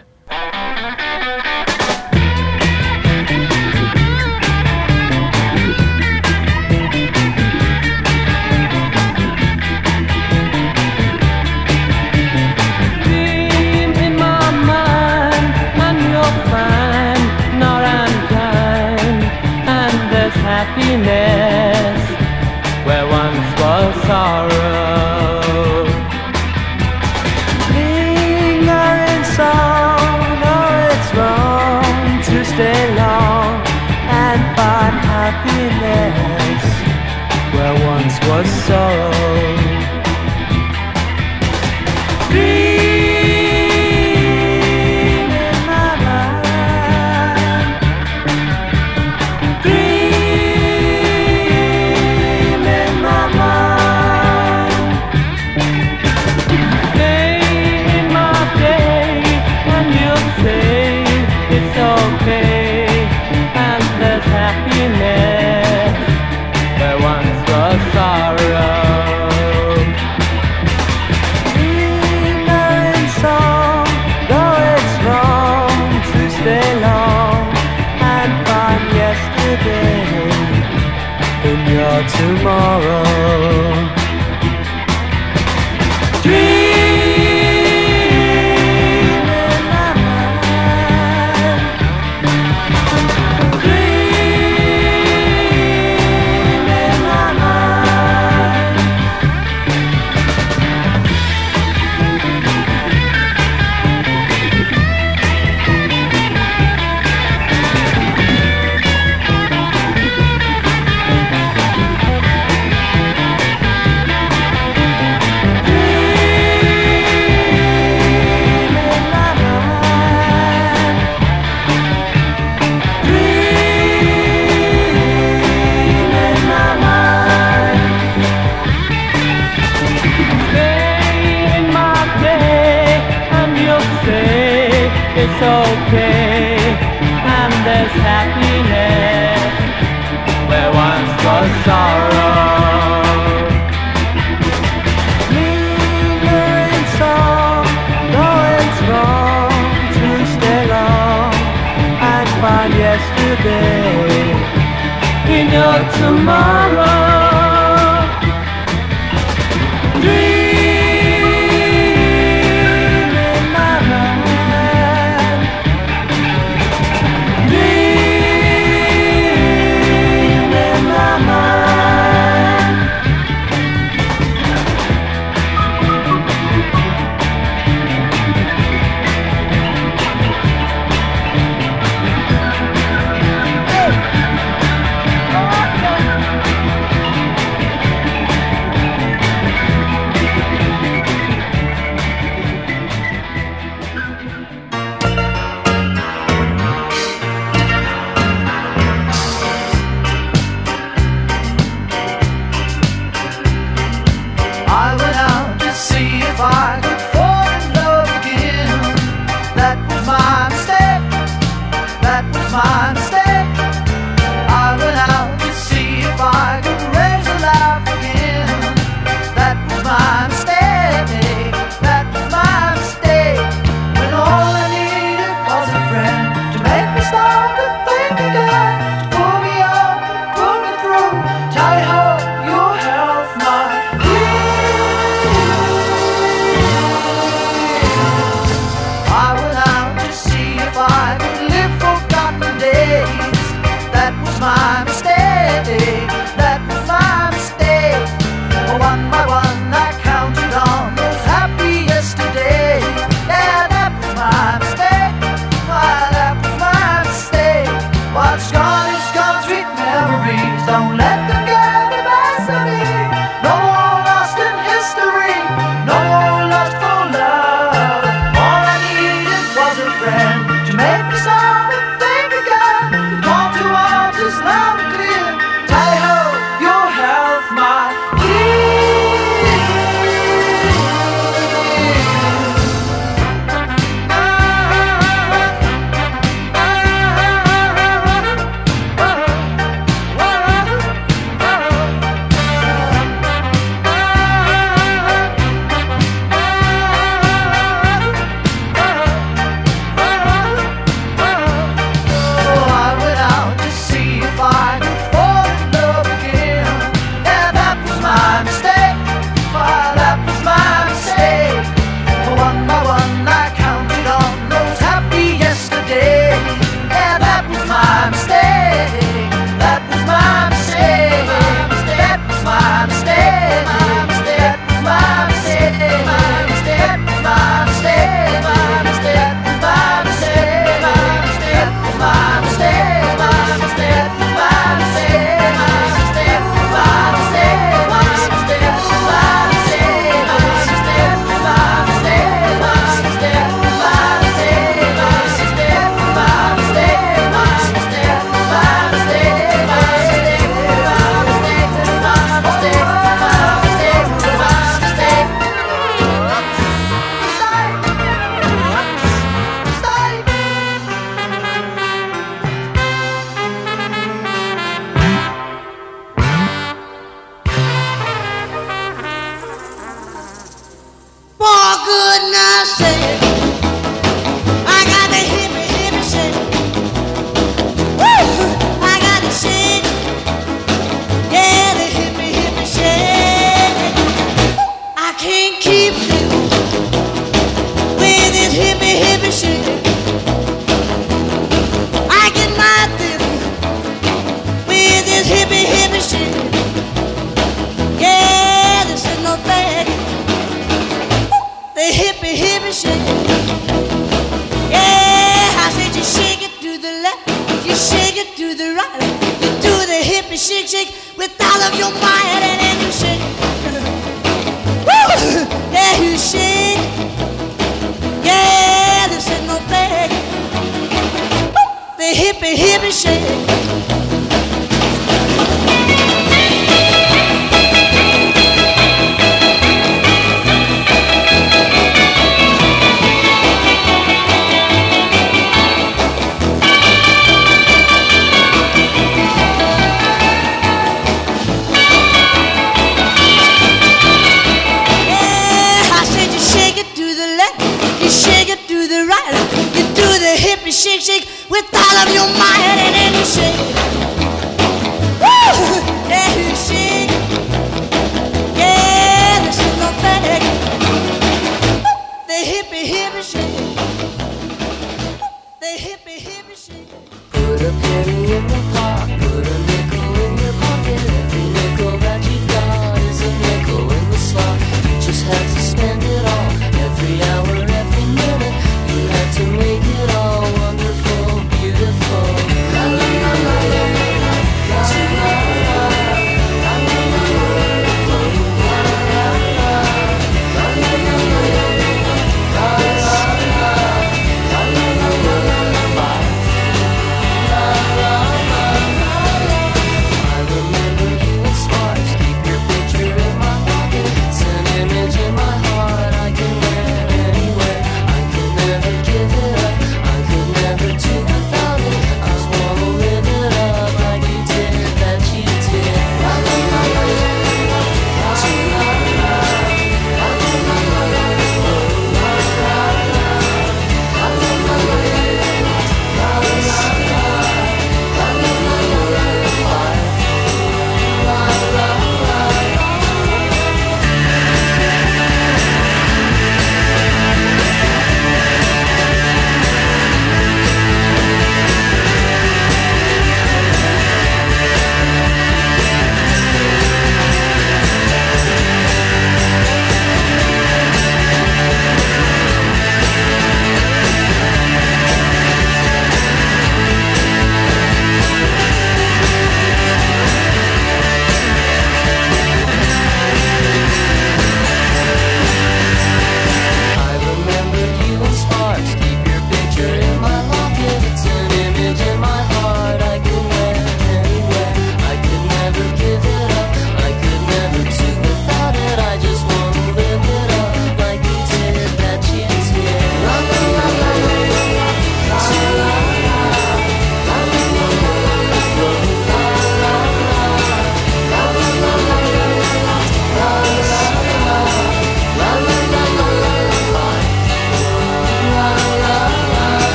Tomorrow.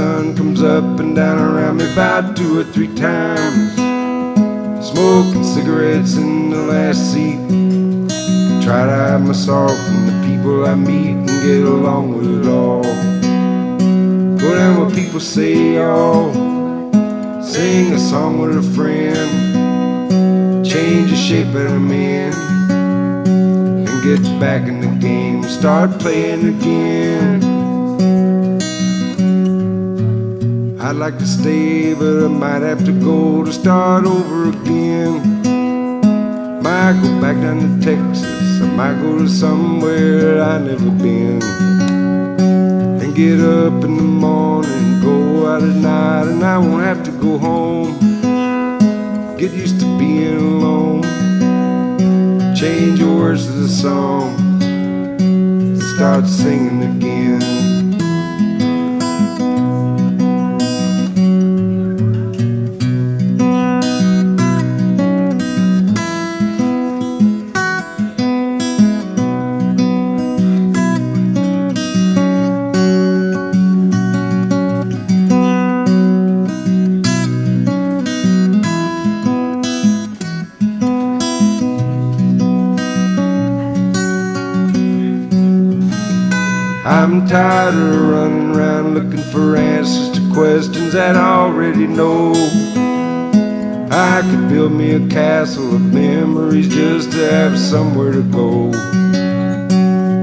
Sun comes up and down around me about two or three times. Smoking cigarettes in the last seat. Try to hide myself from the people I meet and get along with it all. Go down where people say, oh, sing a song with a friend, change the shape of a man, and get back in the game, start playing again. I'd like to stay, but I might have to go to start over again. Might go back down to Texas, I might go to somewhere I never been. And get up in the morning, go out at night, and I won't have to go home. Get used to being alone. Change the words to the song, start singing again. Tired running around looking for answers to questions that I already know. I could build me a castle of memories just to have somewhere to go.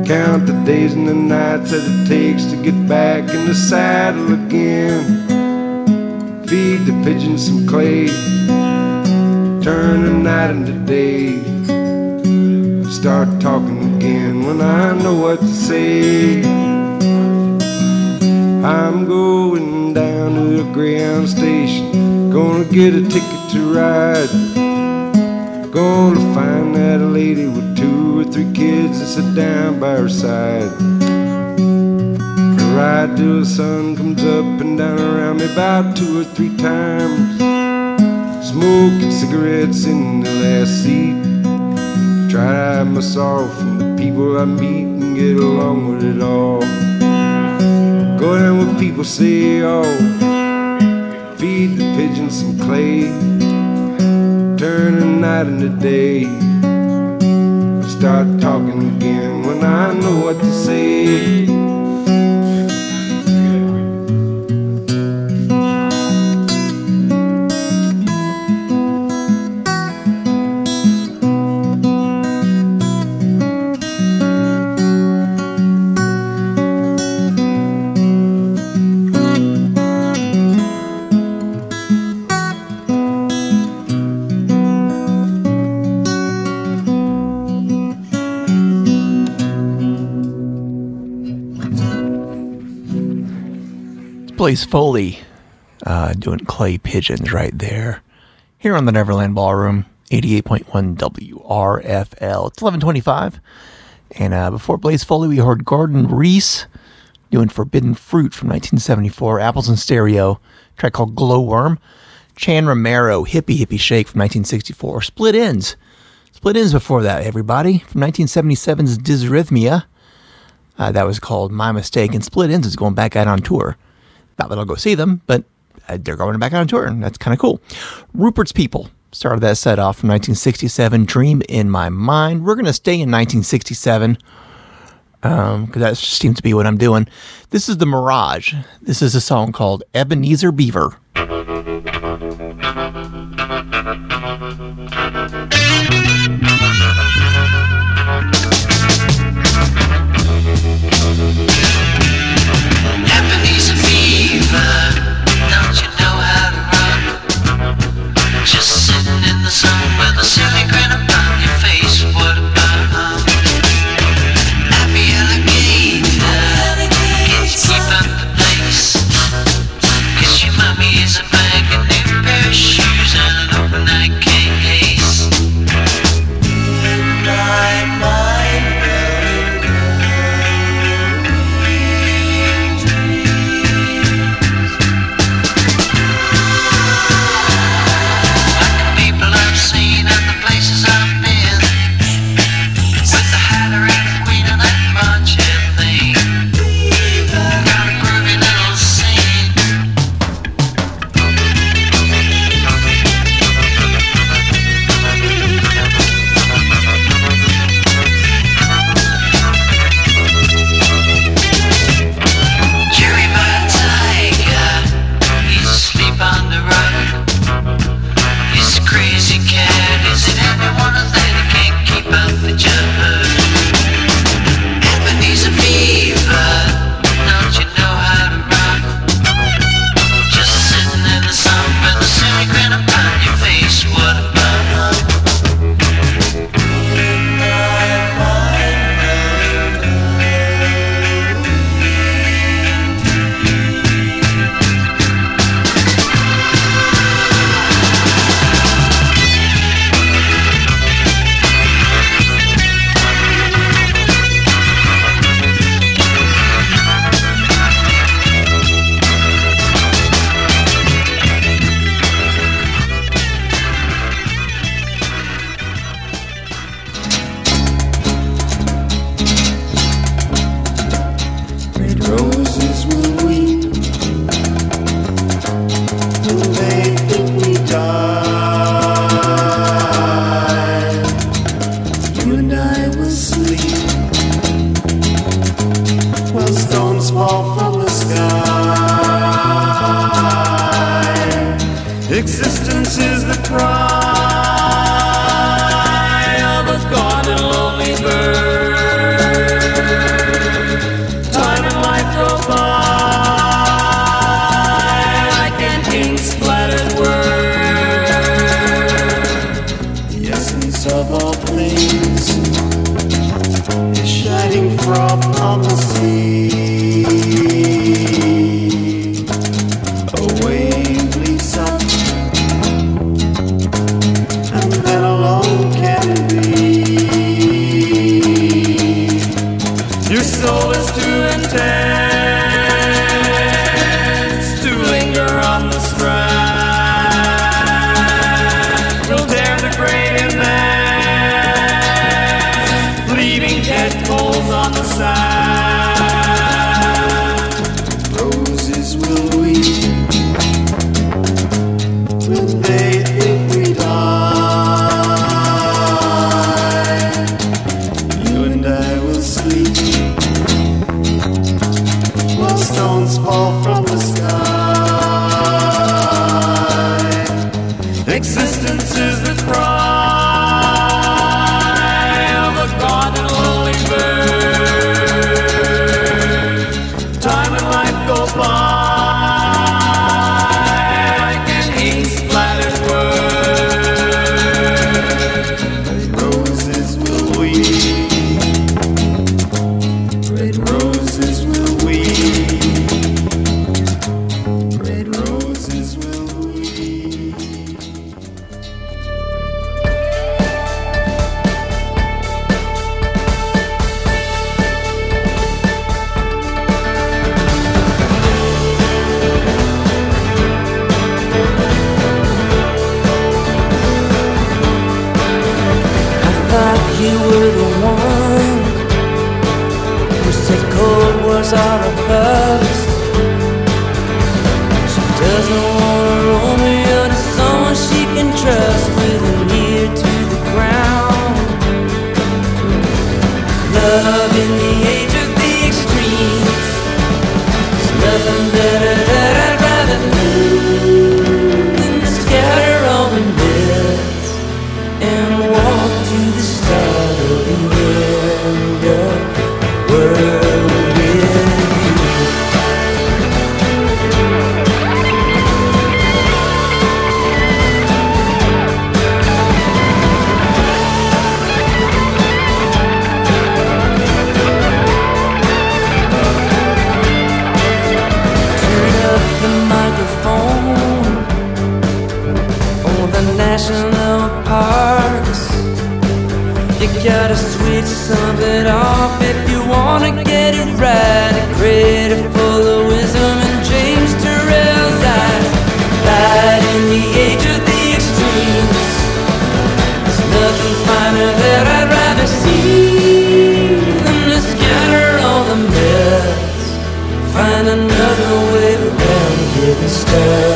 Count the days and the nights that it takes to get back in the saddle again. Feed the pigeons some clay, turn the night into day. Start talking again when I know what to say. I'm going down to the Greyhound station, gonna get a ticket to ride. Gonna find that lady with two or three kids and sit down by her side. Ride till the sun comes up and down around me about two or three times. Smoking cigarettes in the last seat. Try to hide my sorrow from the people I meet and get along with it all. Go down where people say, oh, feed the pigeons some clay, turn the night into day. Start talking again when I know what to say. Blaze Foley uh, doing clay pigeons right there. Here on the Neverland Ballroom, 88.1 WRFL. It's 1125. And uh, before Blaze Foley, we heard Gordon Reese doing Forbidden Fruit from 1974, Apples in Stereo, track called Glowworm. Chan Romero, Hippie Hippie Shake from 1964, Split Enz. Split Enz before that, everybody, from 1977's Dizrythmia. Uh, that was called My Mistake, and Split Enz is going back out on tour. Not that I'll go see them, but uh, they're going back on tour, and that's kind of cool. Rupert's People started that set off from 1967, Dream in My Mind. We're going to stay in 1967 because um, that seems to be what I'm doing. This is The Mirage. This is a song called Ebenezer Beaver. Getting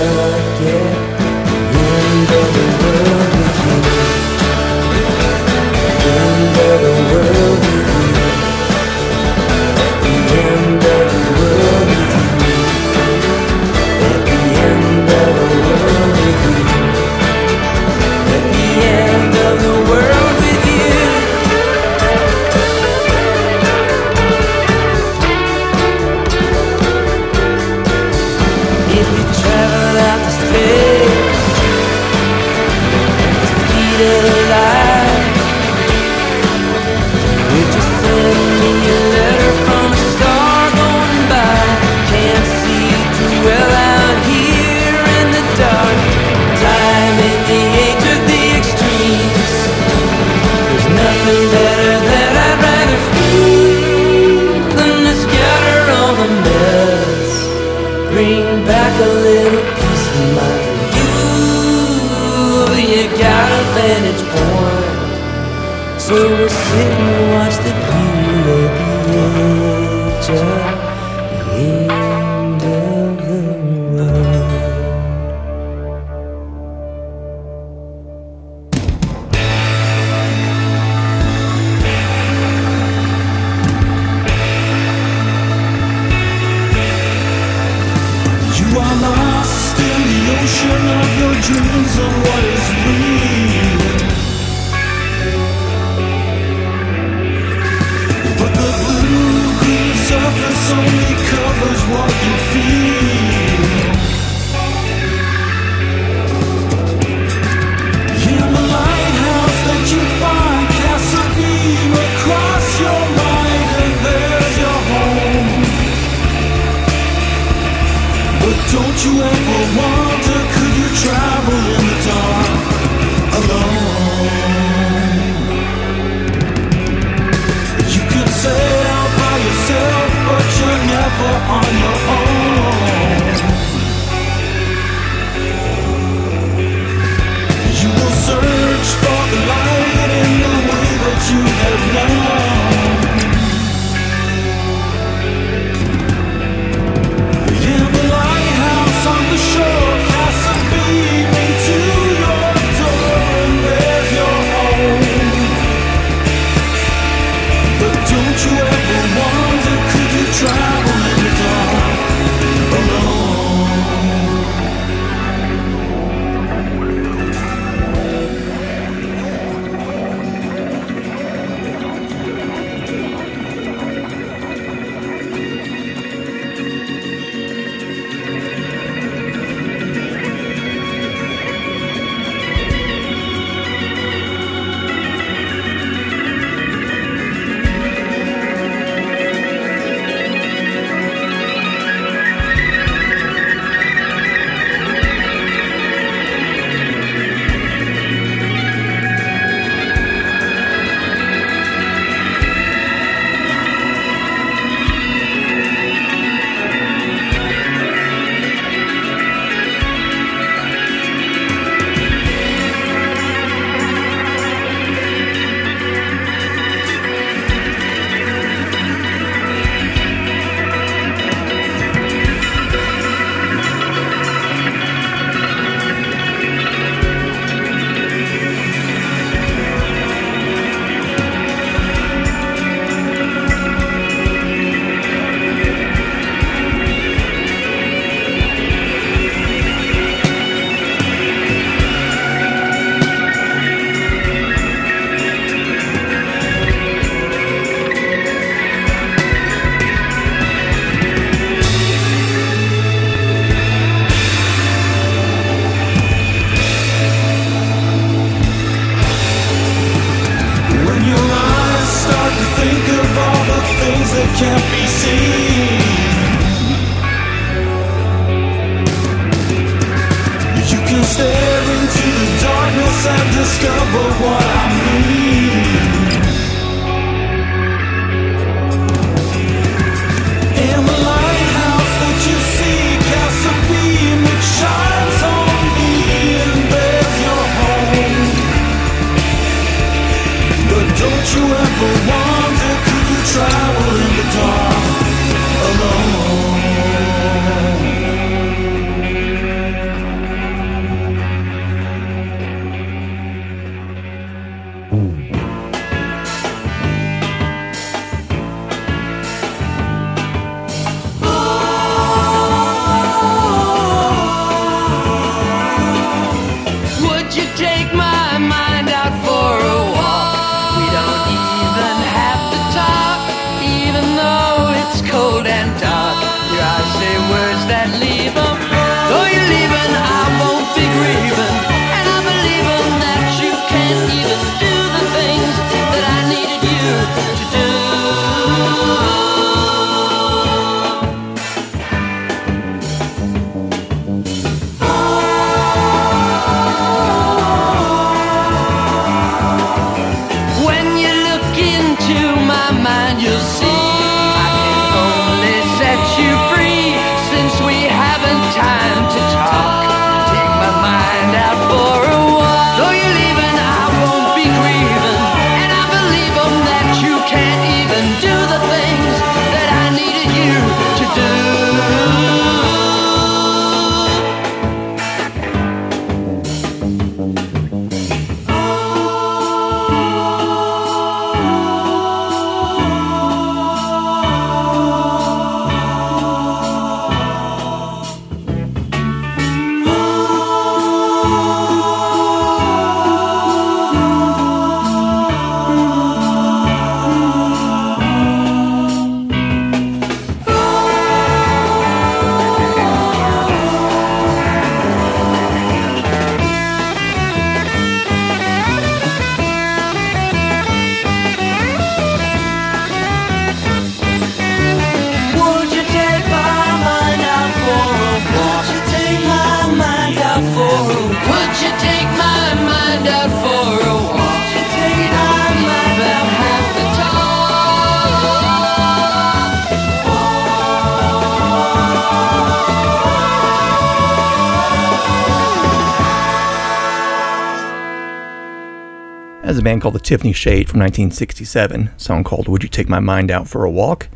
called the Tiffany Shade from 1967, a song called "Would You Take My Mind Out for a Walk."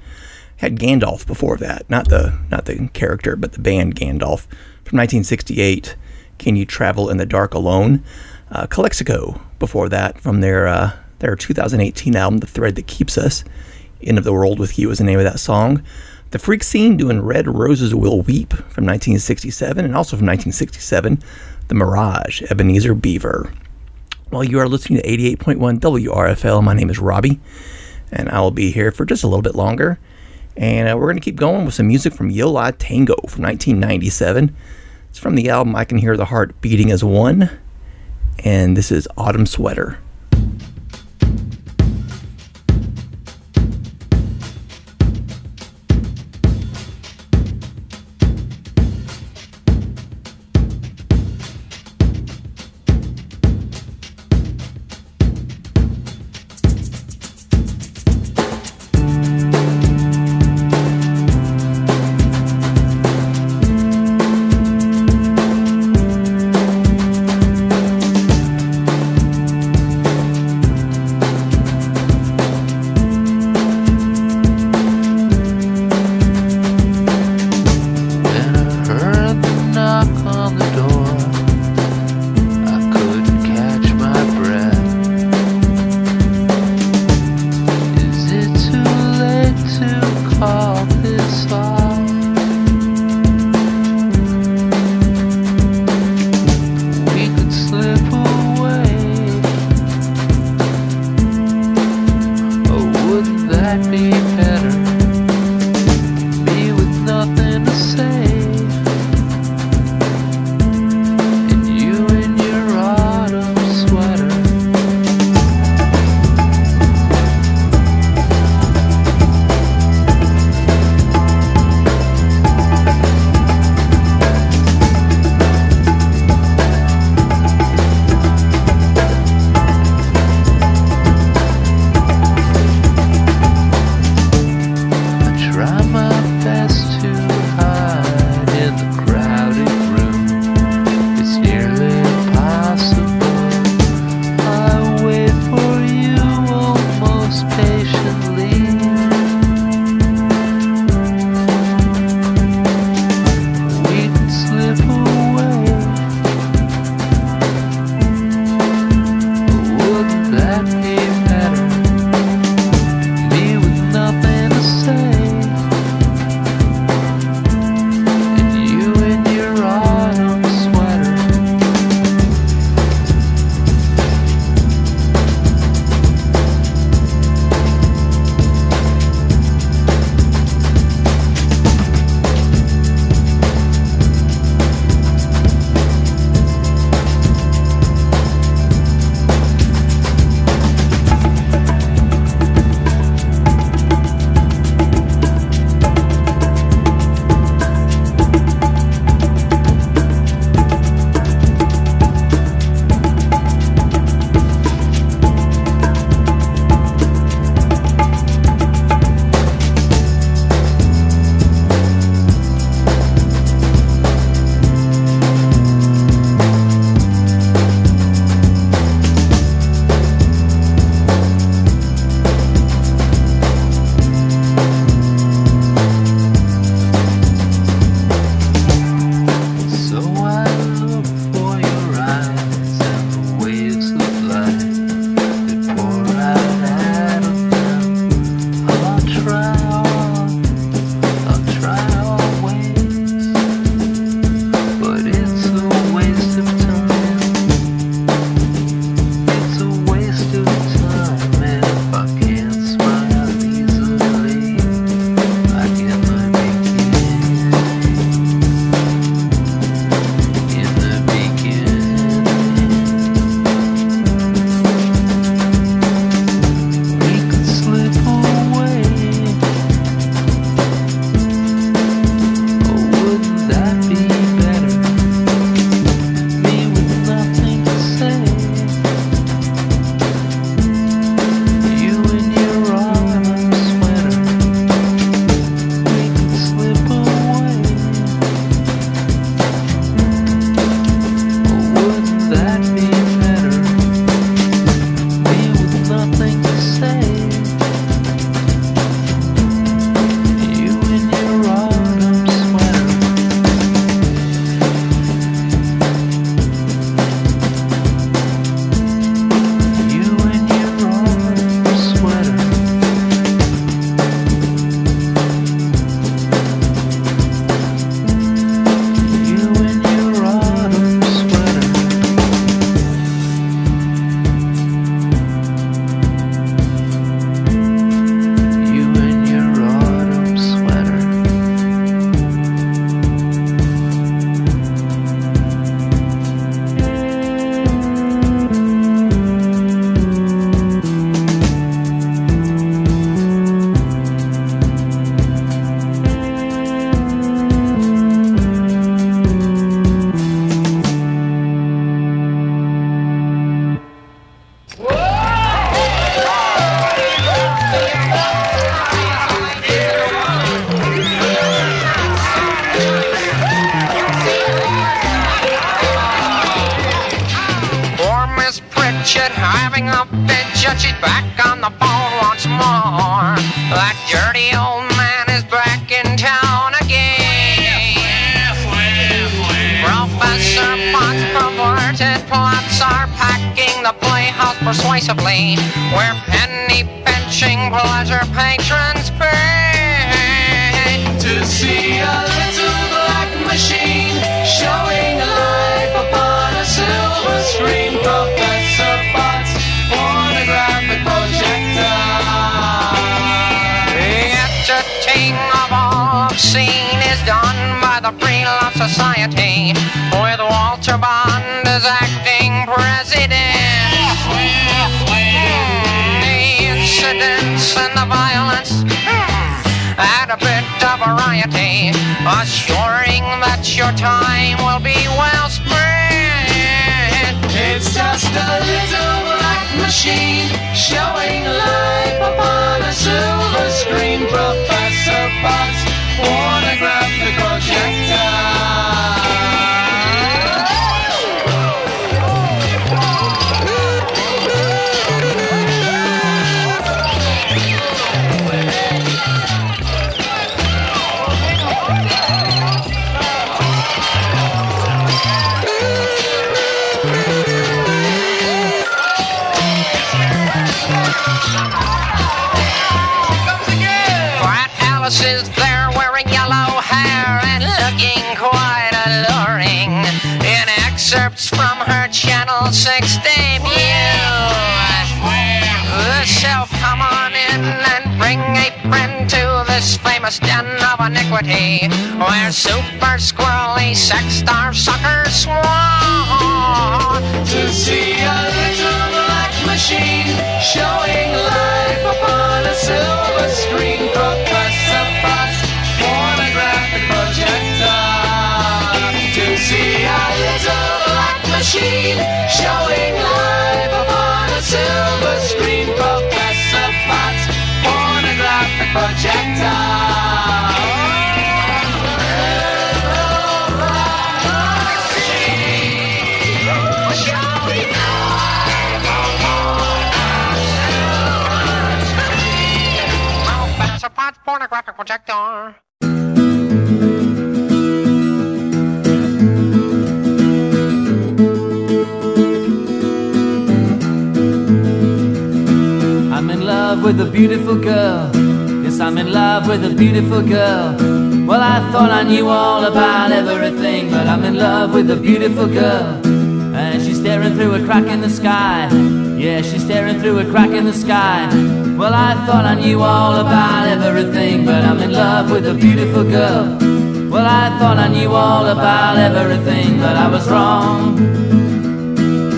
Had Gandalf before that, not the not the character, but the band Gandalf from 1968. Can you travel in the dark alone? Uh, Calexico before that from their uh, their 2018 album, The Thread That Keeps Us. End of the World with You is the name of that song. The Freak Scene doing Red Roses Will Weep from 1967, and also from 1967, The Mirage, Ebenezer Beaver. Well, you are listening to 88.1 WRFL. My name is Robbie, and I will be here for just a little bit longer. And uh, we're going to keep going with some music from Yo La Tengo from 1997. It's from the album I Can Hear the Heart Beating as One, and this is Autumn Sweater. Pornographic projector. I'm in love with a beautiful girl. Yes, I'm in love with a beautiful girl. Well, I thought I knew all about everything, but I'm in love with a beautiful girl. And she's staring through a crack in the sky. Yeah, she's staring through a crack in the sky. Well, I thought I knew all about everything, but I'm in love with a beautiful girl. Well, I thought I knew all about everything, but I was wrong.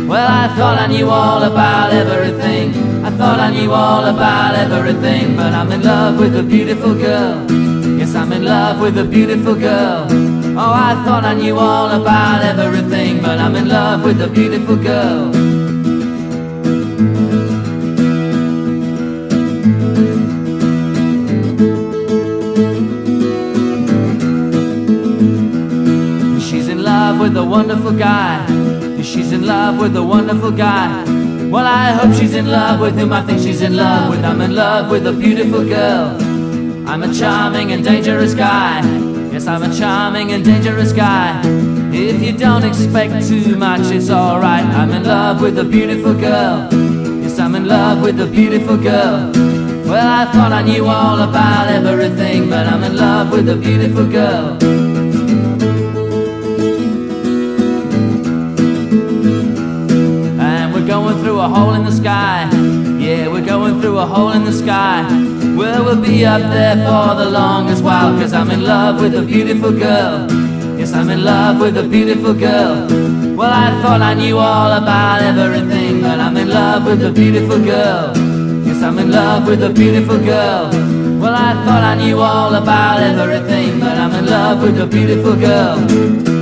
Well, I thought I knew all about everything. I thought I knew all about everything, but I'm in love with a beautiful girl. Yes, I'm in love with a beautiful girl. Oh, I thought I knew all about everything, but I'm in love with a beautiful girl. With a wonderful guy. She's in love with a wonderful guy. Well, I hope she's in love with him. I think she's in love with. I'm in love with a beautiful girl. I'm a charming and dangerous guy. Yes, I'm a charming and dangerous guy. If you don't expect too much, it's alright. I'm in love with a beautiful girl. Yes, I'm in love with a beautiful girl. Well, I thought I knew all about everything, but I'm in love with a beautiful girl. A hole in the sky. Yeah, we're going through a hole in the sky. Well, we'll be up there for the longest while, cause I'm in love with a beautiful girl. Yes, I'm in love with a beautiful girl. Well, I thought I knew all about everything, but I'm in love with a beautiful girl. Yes, I'm in love with a beautiful girl. Well, I thought I knew all about everything, but I'm in love with a beautiful girl.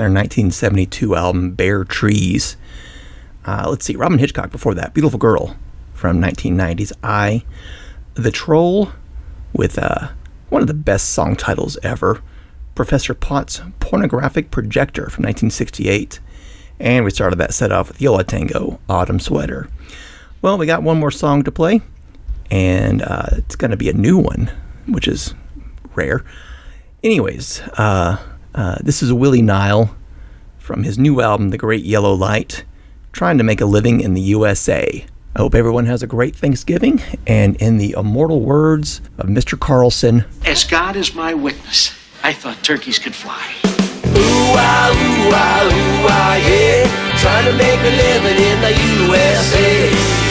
Their 1972 album Bare Trees. Uh, let's see, Robyn Hitchcock before that, Beautiful Girl from 1990's Eye. The Troll with uh, one of the best song titles ever, Professor Potts' Pornographic Projector from 1968. And we started that set off with Yo La Tengo, Autumn Sweater. Well, we got one more song to play, and uh, it's going to be a new one, which is rare. Anyways, uh, uh, this is Willie Nile from his new album, The Great Yellow Light, trying to make a living in the USA. I hope everyone has a great Thanksgiving, and in the immortal words of Mr. Carlson, As God is my witness, I thought turkeys could fly. Ooh ah, ooh ah, ooh ah, yeah. Trying to make a living in the USA.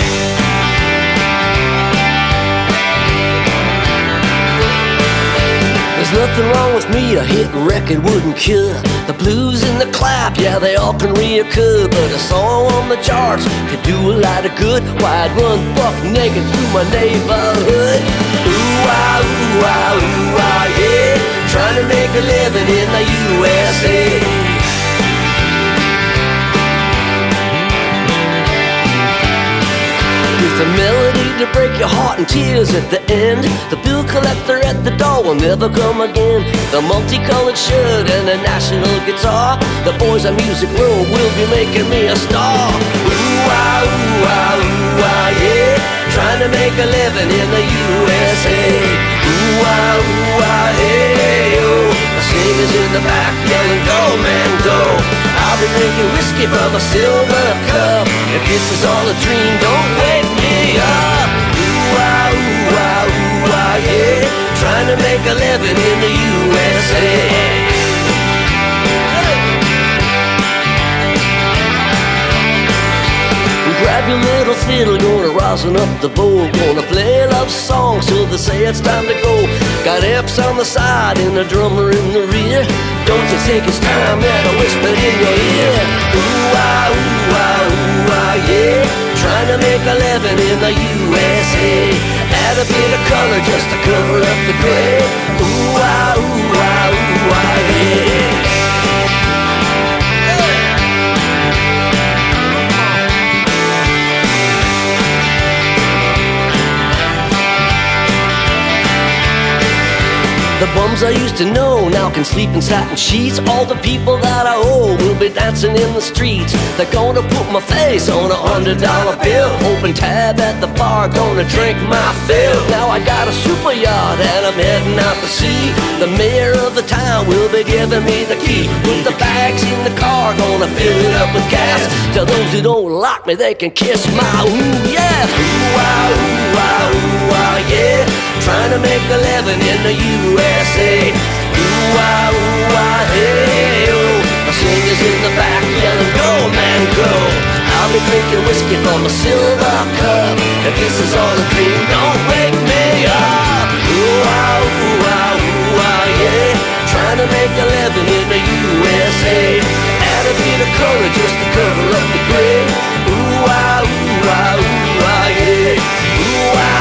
There's nothing wrong with me, a hit record wouldn't cure The blues and the clap, yeah, they all can reoccur. But a song on the charts could do a lot of good. Why I'd run buck naked through my neighborhood? Ooh ah, ooh ah, ooh ah, yeah. Trying to make a living in the USA With a melody to break your heart and tears at the end. The bill collector at the door will never come again. The multicolored shirt and the national guitar. The boys on music row will be making me a star. Ooh ah, ooh ah, ooh ah, yeah. Trying to make a living in the USA. Ooh ah, ooh ah, hey, oh. The singers in the back yelling, go man, go. I'll be drinking whiskey from a silver cup. If this is all a dream, don't wake me up. Ooh ah, ooh yeah. Trying to make a living in the USA. Grab your little fiddle, gonna rosin up the bowl, gonna play love songs till they say it's time to go. Got amps on the side and a drummer in the rear. Don't you think it's time that I whisper in your ear? Ooh ah, ooh ah, ooh ah, yeah. Trying to make a living in the USA. Add a bit of color just to cover up the gray. Ooh ah, ooh ah, ooh ah, yeah. The bums I used to know now can sleep in satin sheets. All the people that I owe will be dancing in the streets. They're gonna put my face on a hundred dollar bill. Open tab at the bar, gonna drink my fill. Now I got a super yacht and I'm heading out to sea. The mayor of the town will be giving me the key. Put the bags in the car, gonna fill it up with gas. Tell those who don't like me they can kiss my ooh yes. Ooh ah ooh ah ooh ah yeah trying to make a living in the USA. Ooh ah ooh ah hey oh. my singer's in the back yelling go man go. I'll be drinking whiskey from a silver cup, If this is all a dream. Don't wake me up. Ooh ah ooh ah ooh ah yeah, trying to make a living in the USA. Add a bit of color just to cover up the gray. Ooh ah ooh ah ooh ah yeah, ooh ah.